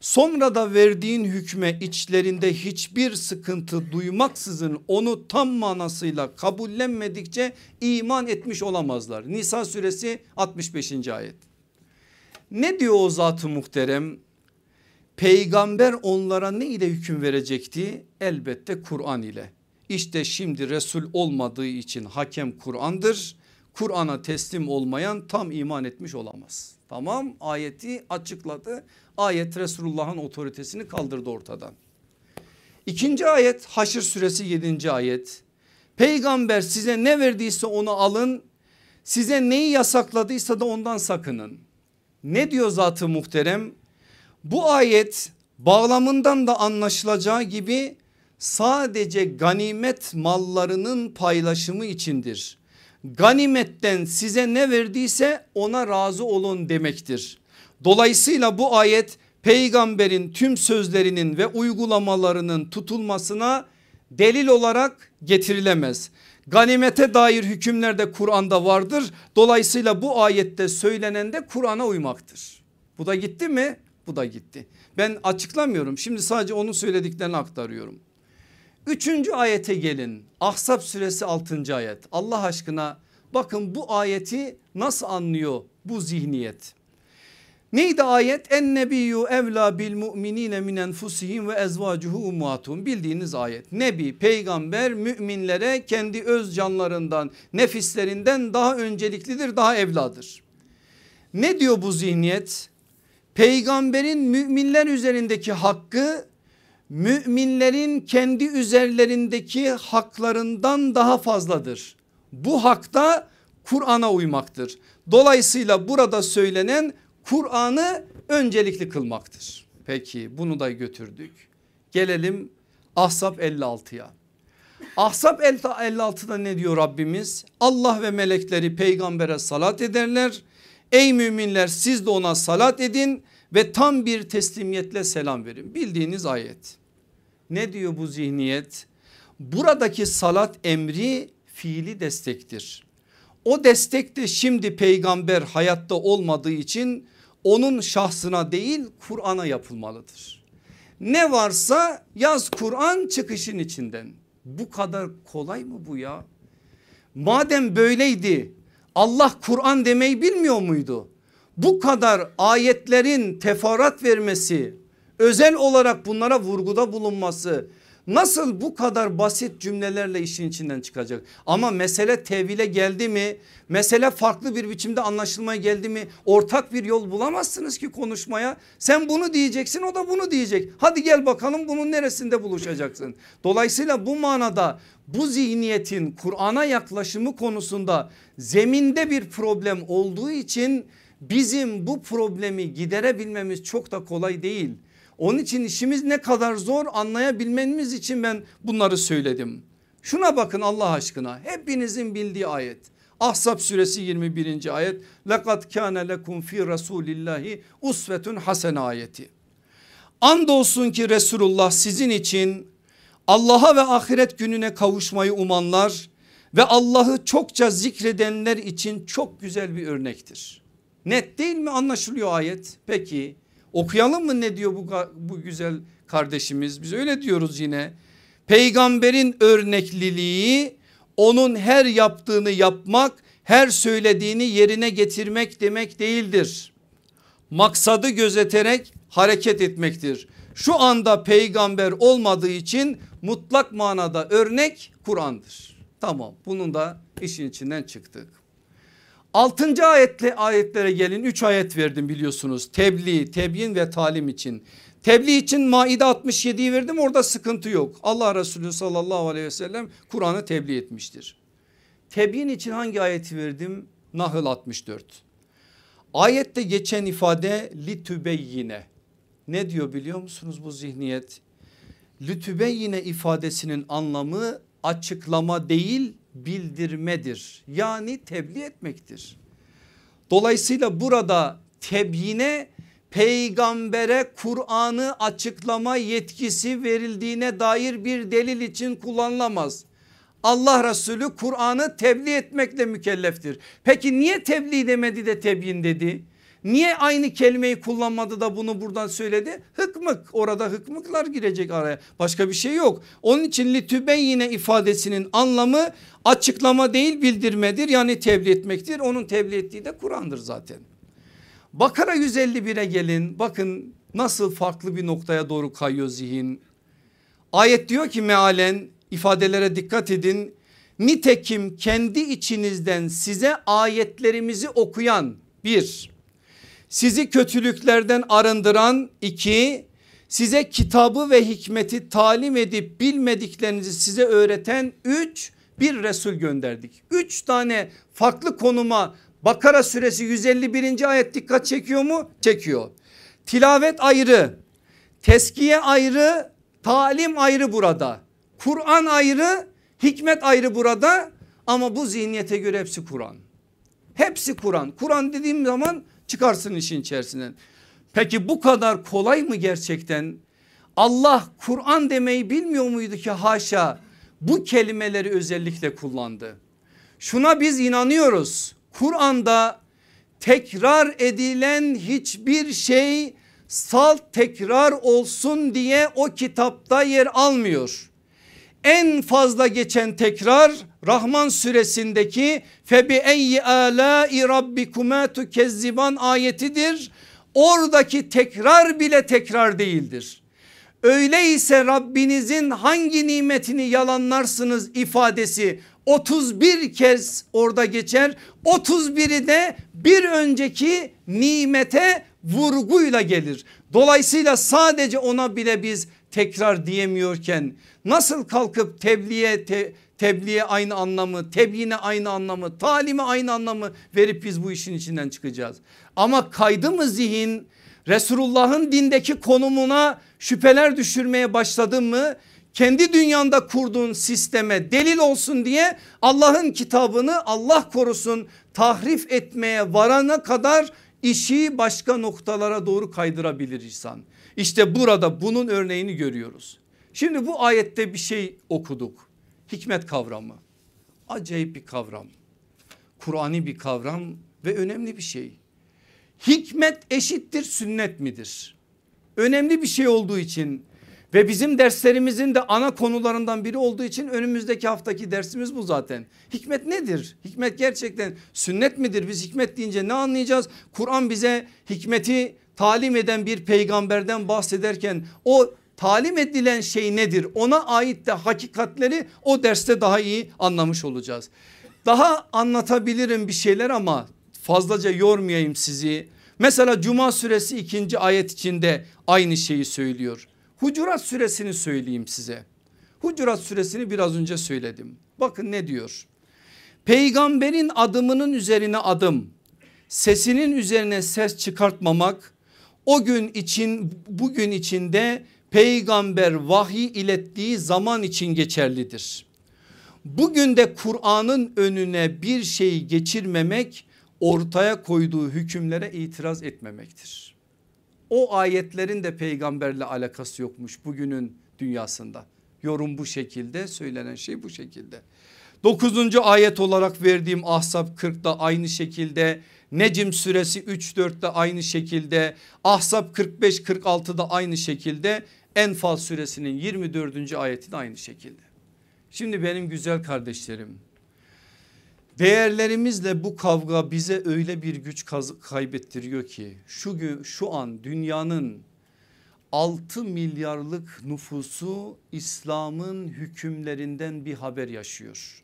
Sonra da verdiğin hükme içlerinde hiçbir sıkıntı duymaksızın onu tam manasıyla kabullenmedikçe iman etmiş olamazlar. Nisa suresi 65. ayet. Ne diyor o zatı muhterem? Peygamber onlara ne ile hüküm verecekti? Elbette Kur'an ile. İşte şimdi Resul olmadığı için hakem Kur'an'dır. Kur'an'a teslim olmayan tam iman etmiş olamaz. Tamam ayeti açıkladı. Ayet Resulullah'ın otoritesini kaldırdı ortadan. İkinci ayet Haşr suresi 7. ayet. Peygamber size ne verdiyse onu alın. Size neyi yasakladıysa da ondan sakının. Ne diyor zatı muhterem? Bu ayet bağlamından da anlaşılacağı gibi sadece ganimet mallarının paylaşımı içindir ganimetten size ne verdiyse ona razı olun demektir. Dolayısıyla bu ayet peygamberin tüm sözlerinin ve uygulamalarının tutulmasına delil olarak getirilemez. Ganimete dair hükümler de Kur'an'da vardır. Dolayısıyla bu ayette söylenen de Kur'an'a uymaktır. Bu da gitti mi? Bu da gitti. Ben açıklamıyorum. Şimdi sadece onun söylediklerini aktarıyorum. Üçüncü ayete gelin. Ahzab suresi altıncı ayet. Allah aşkına bakın bu ayeti nasıl anlıyor bu zihniyet? Neydi ayet? En nebiyyü evla bil mu'minine min enfusihim ve ezvacuhu ummatum bildiğiniz ayet. Nebi peygamber müminlere kendi öz canlarından nefislerinden daha önceliklidir daha evladır. Ne diyor bu zihniyet? Peygamberin müminler üzerindeki hakkı müminlerin kendi üzerlerindeki haklarından daha fazladır. Bu hakta Kur'an'a uymaktır. Dolayısıyla burada söylenen Kur'an'ı öncelikli kılmaktır. Peki bunu da götürdük. Gelelim Ahzab 56'ya. Ahzab 56'da ne diyor Rabbimiz? Allah ve melekleri peygambere salat ederler. Ey müminler siz de ona salat edin ve tam bir teslimiyetle selam verin. Bildiğiniz ayet. Ne diyor bu zihniyet? Buradaki salat emri fiili destektir. O destek de şimdi peygamber hayatta olmadığı için onun şahsına değil Kur'an'a yapılmalıdır. Ne varsa yaz Kur'an çıkışın içinden. Bu kadar kolay mı bu ya? Madem böyleydi Allah Kur'an demeyi bilmiyor muydu? bu kadar ayetlerin teferruat vermesi özel olarak bunlara vurguda bulunması Nasıl bu kadar basit cümlelerle işin içinden çıkacak? Ama mesele tevhile geldi mi? Mesele farklı bir biçimde anlaşılmaya geldi mi? Ortak bir yol bulamazsınız ki konuşmaya. Sen bunu diyeceksin o da bunu diyecek. Hadi gel bakalım bunun neresinde buluşacaksın? Dolayısıyla bu manada bu zihniyetin Kur'an'a yaklaşımı konusunda zeminde bir problem olduğu için bizim bu problemi giderebilmemiz çok da kolay değil. Onun için işimiz ne kadar zor anlayabilmemiz için ben bunları söyledim. Şuna bakın Allah aşkına hepinizin bildiği ayet. Ahzab suresi 21. ayet. Lekad kâne lekum fi rasulillahi usvetun hasene ayeti. Andolsun ki Resulullah sizin için Allah'a ve ahiret gününe kavuşmayı umanlar ve Allah'ı çokça zikredenler için çok güzel bir örnektir. Net değil mi anlaşılıyor ayet? Peki okuyalım mı ne diyor bu, bu güzel kardeşimiz? Biz öyle diyoruz yine. Peygamberin örnekliliği onun her yaptığını yapmak her söylediğini yerine getirmek demek değildir. Maksadı gözeterek hareket etmektir. Şu anda peygamber olmadığı için mutlak manada örnek Kur'an'dır. Tamam bunun da işin içinden çıktık. Altıncı ayetle ayetlere gelin 3 ayet verdim biliyorsunuz tebliğ, tebyin ve talim için. Tebliğ için Maide 67'yi verdim orada sıkıntı yok. Allah Resulü sallallahu aleyhi ve sellem Kur'an'ı tebliğ etmiştir. Tebyin için hangi ayeti verdim? Nahl 64. Ayette geçen ifade litübeyyine. Ne diyor biliyor musunuz bu zihniyet? Litübeyyine ifadesinin anlamı açıklama değil bildirmedir. Yani tebliğ etmektir. Dolayısıyla burada tebyine peygambere Kur'an'ı açıklama yetkisi verildiğine dair bir delil için kullanılamaz. Allah Resulü Kur'an'ı tebliğ etmekle mükelleftir. Peki niye tebliğ demedi de tebyin dedi? Niye aynı kelimeyi kullanmadı da bunu buradan söyledi? Hıkmık orada hıkmıklar girecek araya başka bir şey yok. Onun için litüben yine ifadesinin anlamı açıklama değil bildirmedir yani tebliğ etmektir. Onun tebliğ ettiği de Kur'an'dır zaten. Bakara 151'e gelin bakın nasıl farklı bir noktaya doğru kayıyor zihin. Ayet diyor ki mealen ifadelere dikkat edin. Nitekim kendi içinizden size ayetlerimizi okuyan bir sizi kötülüklerden arındıran iki size kitabı ve hikmeti talim edip bilmediklerinizi size öğreten üç bir Resul gönderdik. Üç tane farklı konuma Bakara suresi 151. ayet dikkat çekiyor mu? Çekiyor. Tilavet ayrı, teskiye ayrı, talim ayrı burada. Kur'an ayrı, hikmet ayrı burada ama bu zihniyete göre hepsi Kur'an. Hepsi Kur'an. Kur'an dediğim zaman çıkarsın işin içerisinden. Peki bu kadar kolay mı gerçekten? Allah Kur'an demeyi bilmiyor muydu ki haşa bu kelimeleri özellikle kullandı. Şuna biz inanıyoruz. Kur'an'da tekrar edilen hiçbir şey salt tekrar olsun diye o kitapta yer almıyor. En fazla geçen tekrar Rahman suresindeki febi eyyi alâi rabbikuma tukezziban ayetidir. Oradaki tekrar bile tekrar değildir. Öyleyse Rabbinizin hangi nimetini yalanlarsınız ifadesi 31 kez orada geçer. 31'i de bir önceki nimete vurguyla gelir. Dolayısıyla sadece ona bile biz tekrar diyemiyorken nasıl kalkıp tebliğe te, tebliğe aynı anlamı, tebyine aynı anlamı, talime aynı anlamı verip biz bu işin içinden çıkacağız. Ama kaydı mı zihin Resulullah'ın dindeki konumuna şüpheler düşürmeye başladın mı? Kendi dünyanda kurduğun sisteme delil olsun diye Allah'ın kitabını Allah korusun tahrif etmeye varana kadar işi başka noktalara doğru kaydırabilir insan. İşte burada bunun örneğini görüyoruz. Şimdi bu ayette bir şey okuduk. Hikmet kavramı. Acayip bir kavram. Kur'an'i bir kavram ve önemli bir şey. Hikmet eşittir sünnet midir? Önemli bir şey olduğu için ve bizim derslerimizin de ana konularından biri olduğu için önümüzdeki haftaki dersimiz bu zaten. Hikmet nedir? Hikmet gerçekten sünnet midir? Biz hikmet deyince ne anlayacağız? Kur'an bize hikmeti talim eden bir peygamberden bahsederken o talim edilen şey nedir? Ona ait de hakikatleri o derste daha iyi anlamış olacağız. Daha anlatabilirim bir şeyler ama fazlaca yormayayım sizi. Mesela Cuma suresi ikinci ayet içinde aynı şeyi söylüyor. Hucurat suresini söyleyeyim size. Hucurat suresini biraz önce söyledim. Bakın ne diyor? Peygamberin adımının üzerine adım, sesinin üzerine ses çıkartmamak o gün için bugün içinde peygamber vahiy ilettiği zaman için geçerlidir. Bugün de Kur'an'ın önüne bir şey geçirmemek ortaya koyduğu hükümlere itiraz etmemektir. O ayetlerin de peygamberle alakası yokmuş bugünün dünyasında. Yorum bu şekilde söylenen şey bu şekilde. Dokuzuncu ayet olarak verdiğim Ahzab 40'da aynı şekilde Necim suresi 3-4'te aynı şekilde Ahzab 45-46'da aynı şekilde Enfal suresinin 24. ayeti de aynı şekilde. Şimdi benim güzel kardeşlerim değerlerimizle bu kavga bize öyle bir güç kaybettiriyor ki şu gün şu an dünyanın 6 milyarlık nüfusu İslam'ın hükümlerinden bir haber yaşıyor.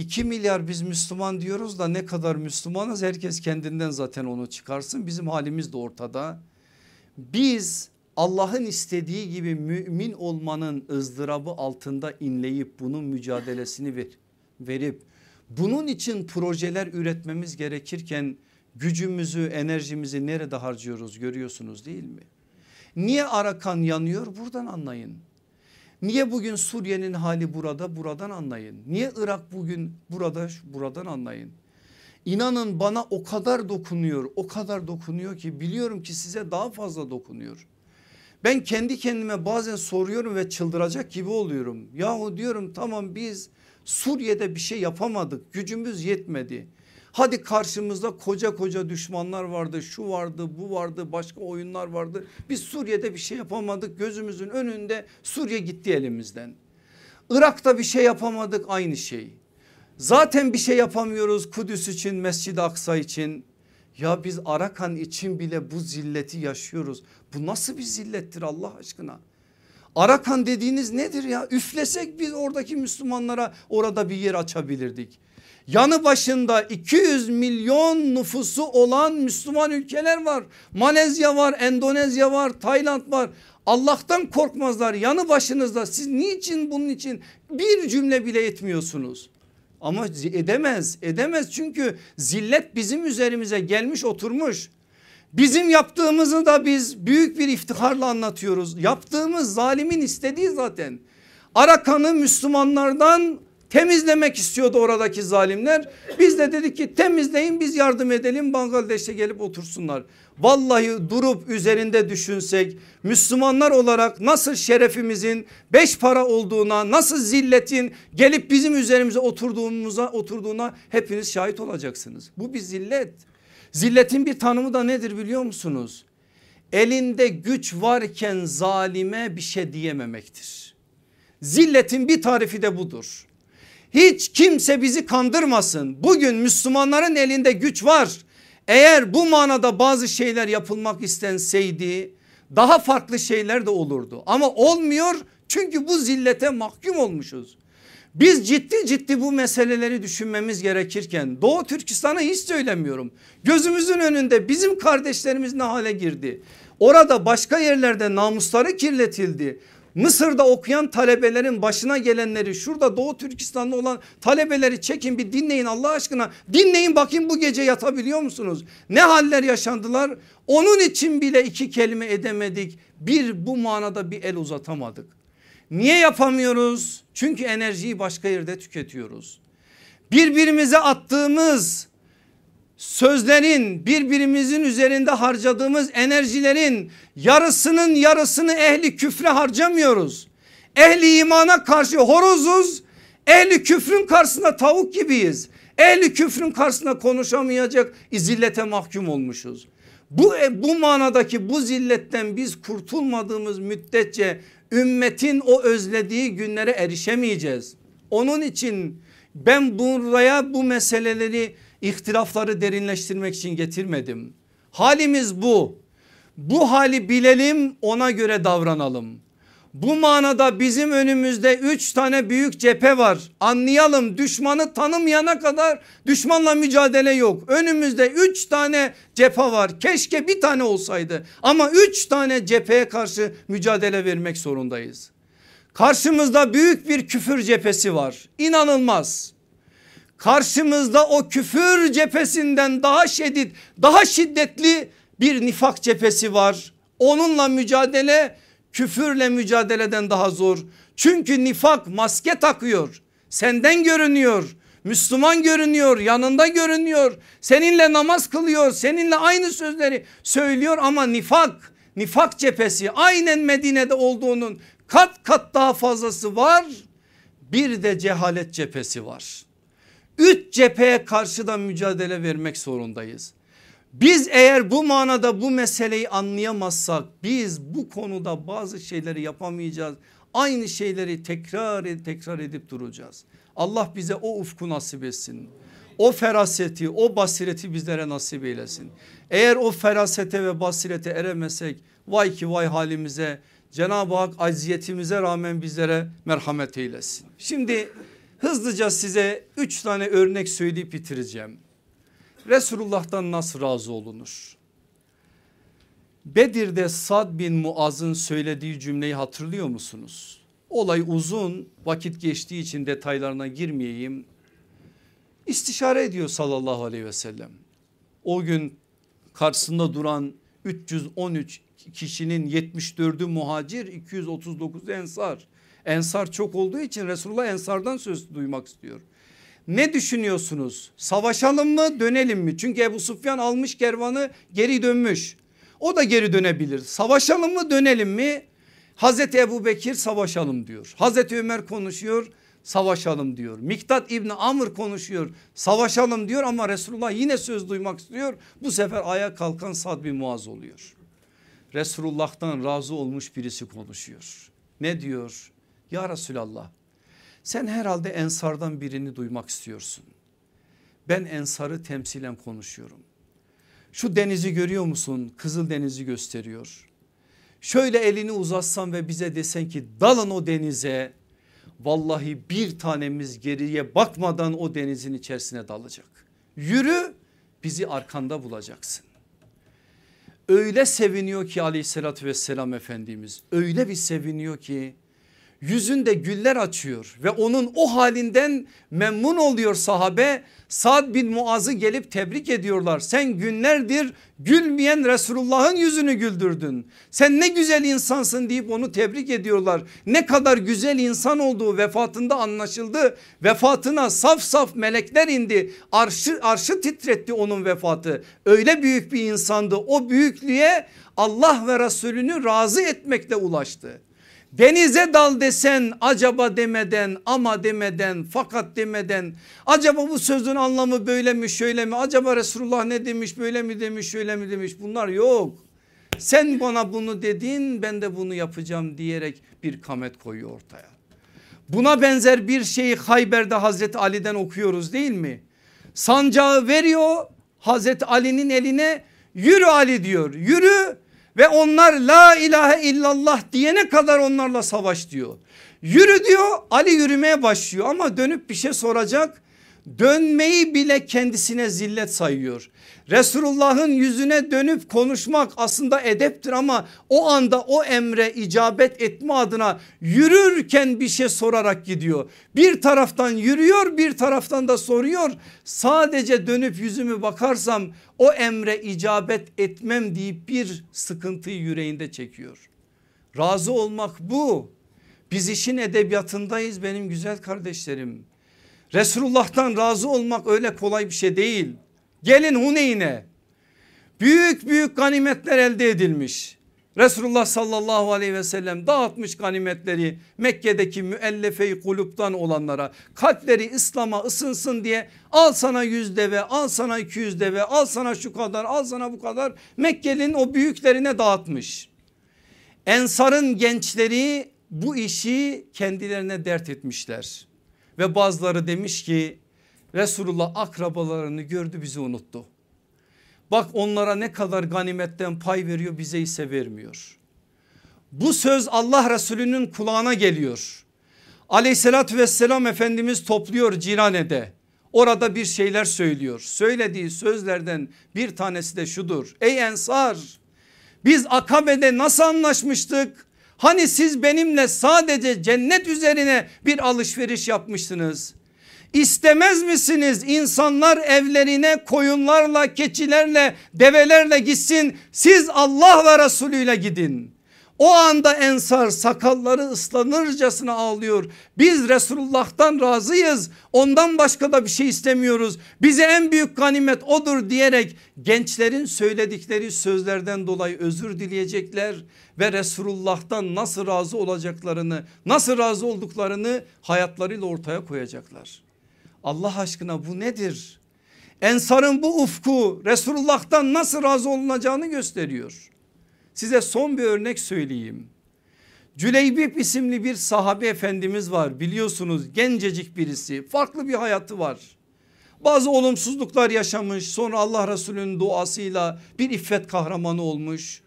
2 milyar biz Müslüman diyoruz da ne kadar Müslümanız herkes kendinden zaten onu çıkarsın. Bizim halimiz de ortada. Biz Allah'ın istediği gibi mümin olmanın ızdırabı altında inleyip bunun mücadelesini ver, verip bunun için projeler üretmemiz gerekirken gücümüzü enerjimizi nerede harcıyoruz görüyorsunuz değil mi? Niye Arakan yanıyor buradan anlayın. Niye bugün Suriye'nin hali burada buradan anlayın. Niye Irak bugün burada buradan anlayın. İnanın bana o kadar dokunuyor o kadar dokunuyor ki biliyorum ki size daha fazla dokunuyor. Ben kendi kendime bazen soruyorum ve çıldıracak gibi oluyorum. Yahu diyorum tamam biz Suriye'de bir şey yapamadık gücümüz yetmedi. Hadi karşımızda koca koca düşmanlar vardı şu vardı bu vardı başka oyunlar vardı. Biz Suriye'de bir şey yapamadık gözümüzün önünde Suriye gitti elimizden. Irak'ta bir şey yapamadık aynı şey. Zaten bir şey yapamıyoruz Kudüs için Mescid-i Aksa için. Ya biz Arakan için bile bu zilleti yaşıyoruz. Bu nasıl bir zillettir Allah aşkına? Arakan dediğiniz nedir ya? Üflesek biz oradaki Müslümanlara orada bir yer açabilirdik. Yanı başında 200 milyon nüfusu olan Müslüman ülkeler var. Malezya var, Endonezya var, Tayland var. Allah'tan korkmazlar yanı başınızda siz niçin bunun için bir cümle bile etmiyorsunuz? Ama edemez edemez çünkü zillet bizim üzerimize gelmiş oturmuş. Bizim yaptığımızı da biz büyük bir iftiharla anlatıyoruz. Yaptığımız zalimin istediği zaten. Arakan'ı Müslümanlardan temizlemek istiyordu oradaki zalimler. Biz de dedik ki temizleyin biz yardım edelim Bangladeş'e gelip otursunlar. Vallahi durup üzerinde düşünsek Müslümanlar olarak nasıl şerefimizin beş para olduğuna nasıl zilletin gelip bizim üzerimize oturduğumuza oturduğuna hepiniz şahit olacaksınız. Bu bir zillet. Zilletin bir tanımı da nedir biliyor musunuz? Elinde güç varken zalime bir şey diyememektir. Zilletin bir tarifi de budur. Hiç kimse bizi kandırmasın. Bugün Müslümanların elinde güç var. Eğer bu manada bazı şeyler yapılmak istenseydi daha farklı şeyler de olurdu. Ama olmuyor çünkü bu zillete mahkum olmuşuz. Biz ciddi ciddi bu meseleleri düşünmemiz gerekirken Doğu Türkistan'ı hiç söylemiyorum. Gözümüzün önünde bizim kardeşlerimiz ne hale girdi? Orada başka yerlerde namusları kirletildi. Mısır'da okuyan talebelerin başına gelenleri şurada Doğu Türkistan'da olan talebeleri çekin bir dinleyin Allah aşkına. Dinleyin bakayım bu gece yatabiliyor musunuz? Ne haller yaşandılar? Onun için bile iki kelime edemedik. Bir bu manada bir el uzatamadık. Niye yapamıyoruz? Çünkü enerjiyi başka yerde tüketiyoruz. Birbirimize attığımız sözlerin birbirimizin üzerinde harcadığımız enerjilerin yarısının yarısını ehli küfre harcamıyoruz. Ehli imana karşı horozuz. Ehli küfrün karşısında tavuk gibiyiz. Ehli küfrün karşısında konuşamayacak zillete mahkum olmuşuz. Bu, bu manadaki bu zilletten biz kurtulmadığımız müddetçe ümmetin o özlediği günlere erişemeyeceğiz. Onun için ben buraya bu meseleleri ihtilafları derinleştirmek için getirmedim. Halimiz bu. Bu hali bilelim ona göre davranalım. Bu manada bizim önümüzde üç tane büyük cephe var. Anlayalım düşmanı tanımayana kadar düşmanla mücadele yok. Önümüzde üç tane cephe var. Keşke bir tane olsaydı ama üç tane cepheye karşı mücadele vermek zorundayız. Karşımızda büyük bir küfür cephesi var. İnanılmaz. Karşımızda o küfür cephesinden daha şiddet, daha şiddetli bir nifak cephesi var. Onunla mücadele küfürle mücadeleden daha zor. Çünkü nifak maske takıyor. Senden görünüyor. Müslüman görünüyor, yanında görünüyor. Seninle namaz kılıyor, seninle aynı sözleri söylüyor ama nifak, nifak cephesi aynen Medine'de olduğunun kat kat daha fazlası var. Bir de cehalet cephesi var. Üç cepheye karşı da mücadele vermek zorundayız. Biz eğer bu manada bu meseleyi anlayamazsak biz bu konuda bazı şeyleri yapamayacağız. Aynı şeyleri tekrar tekrar edip duracağız. Allah bize o ufku nasip etsin. O feraseti o basireti bizlere nasip eylesin. Eğer o ferasete ve basirete eremesek vay ki vay halimize Cenab-ı Hak aziyetimize rağmen bizlere merhamet eylesin. Şimdi hızlıca size üç tane örnek söyleyip bitireceğim. Resulullah'tan nasıl razı olunur? Bedir'de Sad bin Muaz'ın söylediği cümleyi hatırlıyor musunuz? Olay uzun vakit geçtiği için detaylarına girmeyeyim. İstişare ediyor sallallahu aleyhi ve sellem. O gün karşısında duran 313 kişinin 74'ü muhacir 239 ensar. Ensar çok olduğu için Resulullah ensardan söz duymak istiyor. Ne düşünüyorsunuz? Savaşalım mı dönelim mi? Çünkü Ebu Sufyan almış kervanı geri dönmüş. O da geri dönebilir. Savaşalım mı dönelim mi? Hazreti Ebu Bekir savaşalım diyor. Hazreti Ömer konuşuyor savaşalım diyor. Miktat İbni Amr konuşuyor savaşalım diyor ama Resulullah yine söz duymak istiyor. Bu sefer ayağa kalkan Sad bin Muaz oluyor. Resulullah'tan razı olmuş birisi konuşuyor. Ne diyor? Ya Resulallah sen herhalde ensardan birini duymak istiyorsun. Ben ensarı temsilen konuşuyorum. Şu denizi görüyor musun? Kızıl denizi gösteriyor. Şöyle elini uzatsan ve bize desen ki dalın o denize. Vallahi bir tanemiz geriye bakmadan o denizin içerisine dalacak. Yürü bizi arkanda bulacaksın. Öyle seviniyor ki aleyhissalatü vesselam Efendimiz öyle bir seviniyor ki yüzünde güller açıyor ve onun o halinden memnun oluyor sahabe. Sad bin Muaz'ı gelip tebrik ediyorlar. Sen günlerdir gülmeyen Resulullah'ın yüzünü güldürdün. Sen ne güzel insansın deyip onu tebrik ediyorlar. Ne kadar güzel insan olduğu vefatında anlaşıldı. Vefatına saf saf melekler indi. Arşı, arşı titretti onun vefatı. Öyle büyük bir insandı. O büyüklüğe Allah ve Resulünü razı etmekle ulaştı. Denize dal desen acaba demeden ama demeden fakat demeden acaba bu sözün anlamı böyle mi şöyle mi acaba Resulullah ne demiş böyle mi demiş şöyle mi demiş bunlar yok. Sen bana bunu dedin ben de bunu yapacağım diyerek bir kamet koyuyor ortaya. Buna benzer bir şeyi Hayber'de Hazreti Ali'den okuyoruz değil mi? Sancağı veriyor Hazreti Ali'nin eline yürü Ali diyor yürü ve onlar la ilahe illallah diyene kadar onlarla savaş diyor. Yürü diyor Ali yürümeye başlıyor ama dönüp bir şey soracak. Dönmeyi bile kendisine zillet sayıyor. Resulullah'ın yüzüne dönüp konuşmak aslında edeptir ama o anda o emre icabet etme adına yürürken bir şey sorarak gidiyor. Bir taraftan yürüyor bir taraftan da soruyor. Sadece dönüp yüzümü bakarsam o emre icabet etmem deyip bir sıkıntıyı yüreğinde çekiyor. Razı olmak bu. Biz işin edebiyatındayız benim güzel kardeşlerim. Resulullah'tan razı olmak öyle kolay bir şey değil. Gelin Huneyn'e büyük büyük ganimetler elde edilmiş. Resulullah sallallahu aleyhi ve sellem dağıtmış ganimetleri Mekke'deki müellefe-i kuluptan olanlara kalpleri İslam'a ısınsın diye al sana yüz deve al sana iki yüz deve al sana şu kadar al sana bu kadar Mekke'nin o büyüklerine dağıtmış. Ensar'ın gençleri bu işi kendilerine dert etmişler ve bazıları demiş ki Resulullah akrabalarını gördü bizi unuttu. Bak onlara ne kadar ganimetten pay veriyor bize ise vermiyor. Bu söz Allah Resulü'nün kulağına geliyor. Aleyhissalatü vesselam Efendimiz topluyor Cirane'de. Orada bir şeyler söylüyor. Söylediği sözlerden bir tanesi de şudur. Ey Ensar biz Akabe'de nasıl anlaşmıştık? Hani siz benimle sadece cennet üzerine bir alışveriş yapmıştınız. İstemez misiniz insanlar evlerine koyunlarla, keçilerle, develerle gitsin. Siz Allah ve Resulü ile gidin. O anda ensar sakalları ıslanırcasına ağlıyor. Biz Resulullah'tan razıyız. Ondan başka da bir şey istemiyoruz. Bize en büyük ganimet odur diyerek gençlerin söyledikleri sözlerden dolayı özür dileyecekler ve Resulullah'tan nasıl razı olacaklarını, nasıl razı olduklarını hayatlarıyla ortaya koyacaklar. Allah aşkına bu nedir? Ensarın bu ufku Resulullah'tan nasıl razı olunacağını gösteriyor. Size son bir örnek söyleyeyim. Cüleybip isimli bir sahabe efendimiz var biliyorsunuz gencecik birisi farklı bir hayatı var. Bazı olumsuzluklar yaşamış sonra Allah Resulü'nün duasıyla bir iffet kahramanı olmuş.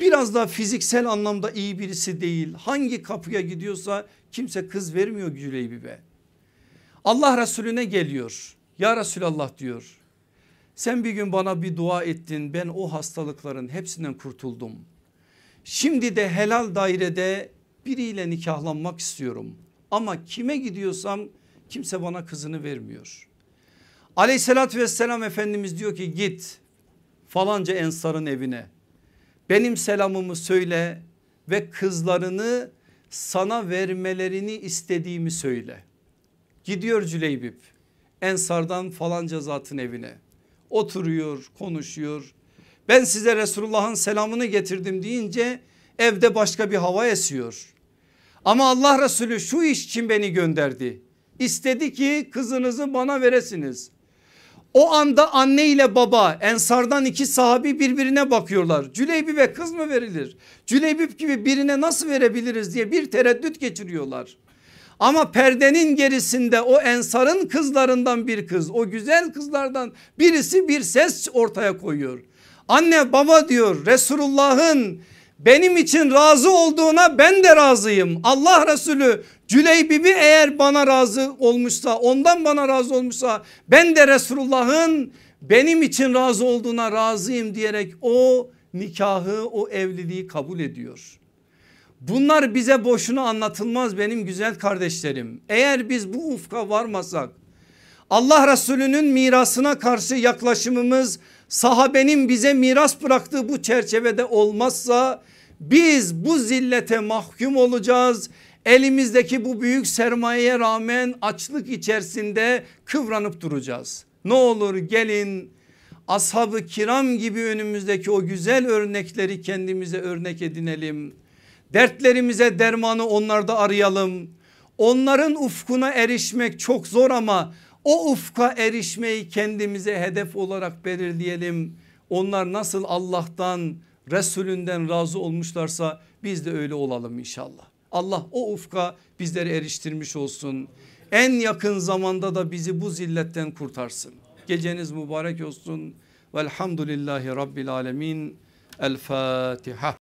Biraz da fiziksel anlamda iyi birisi değil hangi kapıya gidiyorsa kimse kız vermiyor Cüleybip'e. Allah Resulüne geliyor ya Resulallah diyor sen bir gün bana bir dua ettin ben o hastalıkların hepsinden kurtuldum. Şimdi de helal dairede biriyle nikahlanmak istiyorum. Ama kime gidiyorsam kimse bana kızını vermiyor. Aleyhissalatü vesselam Efendimiz diyor ki git falanca ensarın evine. Benim selamımı söyle ve kızlarını sana vermelerini istediğimi söyle. Gidiyor Cüleybip ensardan falanca zatın evine oturuyor konuşuyor. Ben size Resulullah'ın selamını getirdim deyince evde başka bir hava esiyor. Ama Allah Resulü şu iş için beni gönderdi. İstedi ki kızınızı bana veresiniz. O anda anne ile baba ensardan iki sahabi birbirine bakıyorlar. Cüleybi ve kız mı verilir? Cüleybip gibi birine nasıl verebiliriz diye bir tereddüt geçiriyorlar. Ama perdenin gerisinde o ensarın kızlarından bir kız o güzel kızlardan birisi bir ses ortaya koyuyor. Anne baba diyor Resulullah'ın benim için razı olduğuna ben de razıyım. Allah Resulü Cüleybibi eğer bana razı olmuşsa ondan bana razı olmuşsa ben de Resulullah'ın benim için razı olduğuna razıyım diyerek o nikahı o evliliği kabul ediyor. Bunlar bize boşuna anlatılmaz benim güzel kardeşlerim. Eğer biz bu ufka varmasak Allah Resulü'nün mirasına karşı yaklaşımımız sahabenin bize miras bıraktığı bu çerçevede olmazsa biz bu zillete mahkum olacağız. Elimizdeki bu büyük sermayeye rağmen açlık içerisinde kıvranıp duracağız. Ne olur gelin ashab kiram gibi önümüzdeki o güzel örnekleri kendimize örnek edinelim. Dertlerimize dermanı onlarda arayalım. Onların ufkuna erişmek çok zor ama o ufka erişmeyi kendimize hedef olarak belirleyelim. Onlar nasıl Allah'tan Resulünden razı olmuşlarsa biz de öyle olalım inşallah. Allah o ufka bizleri eriştirmiş olsun. En yakın zamanda da bizi bu zilletten kurtarsın. Geceniz mübarek olsun. Velhamdülillahi Rabbil Alemin. El Fatiha.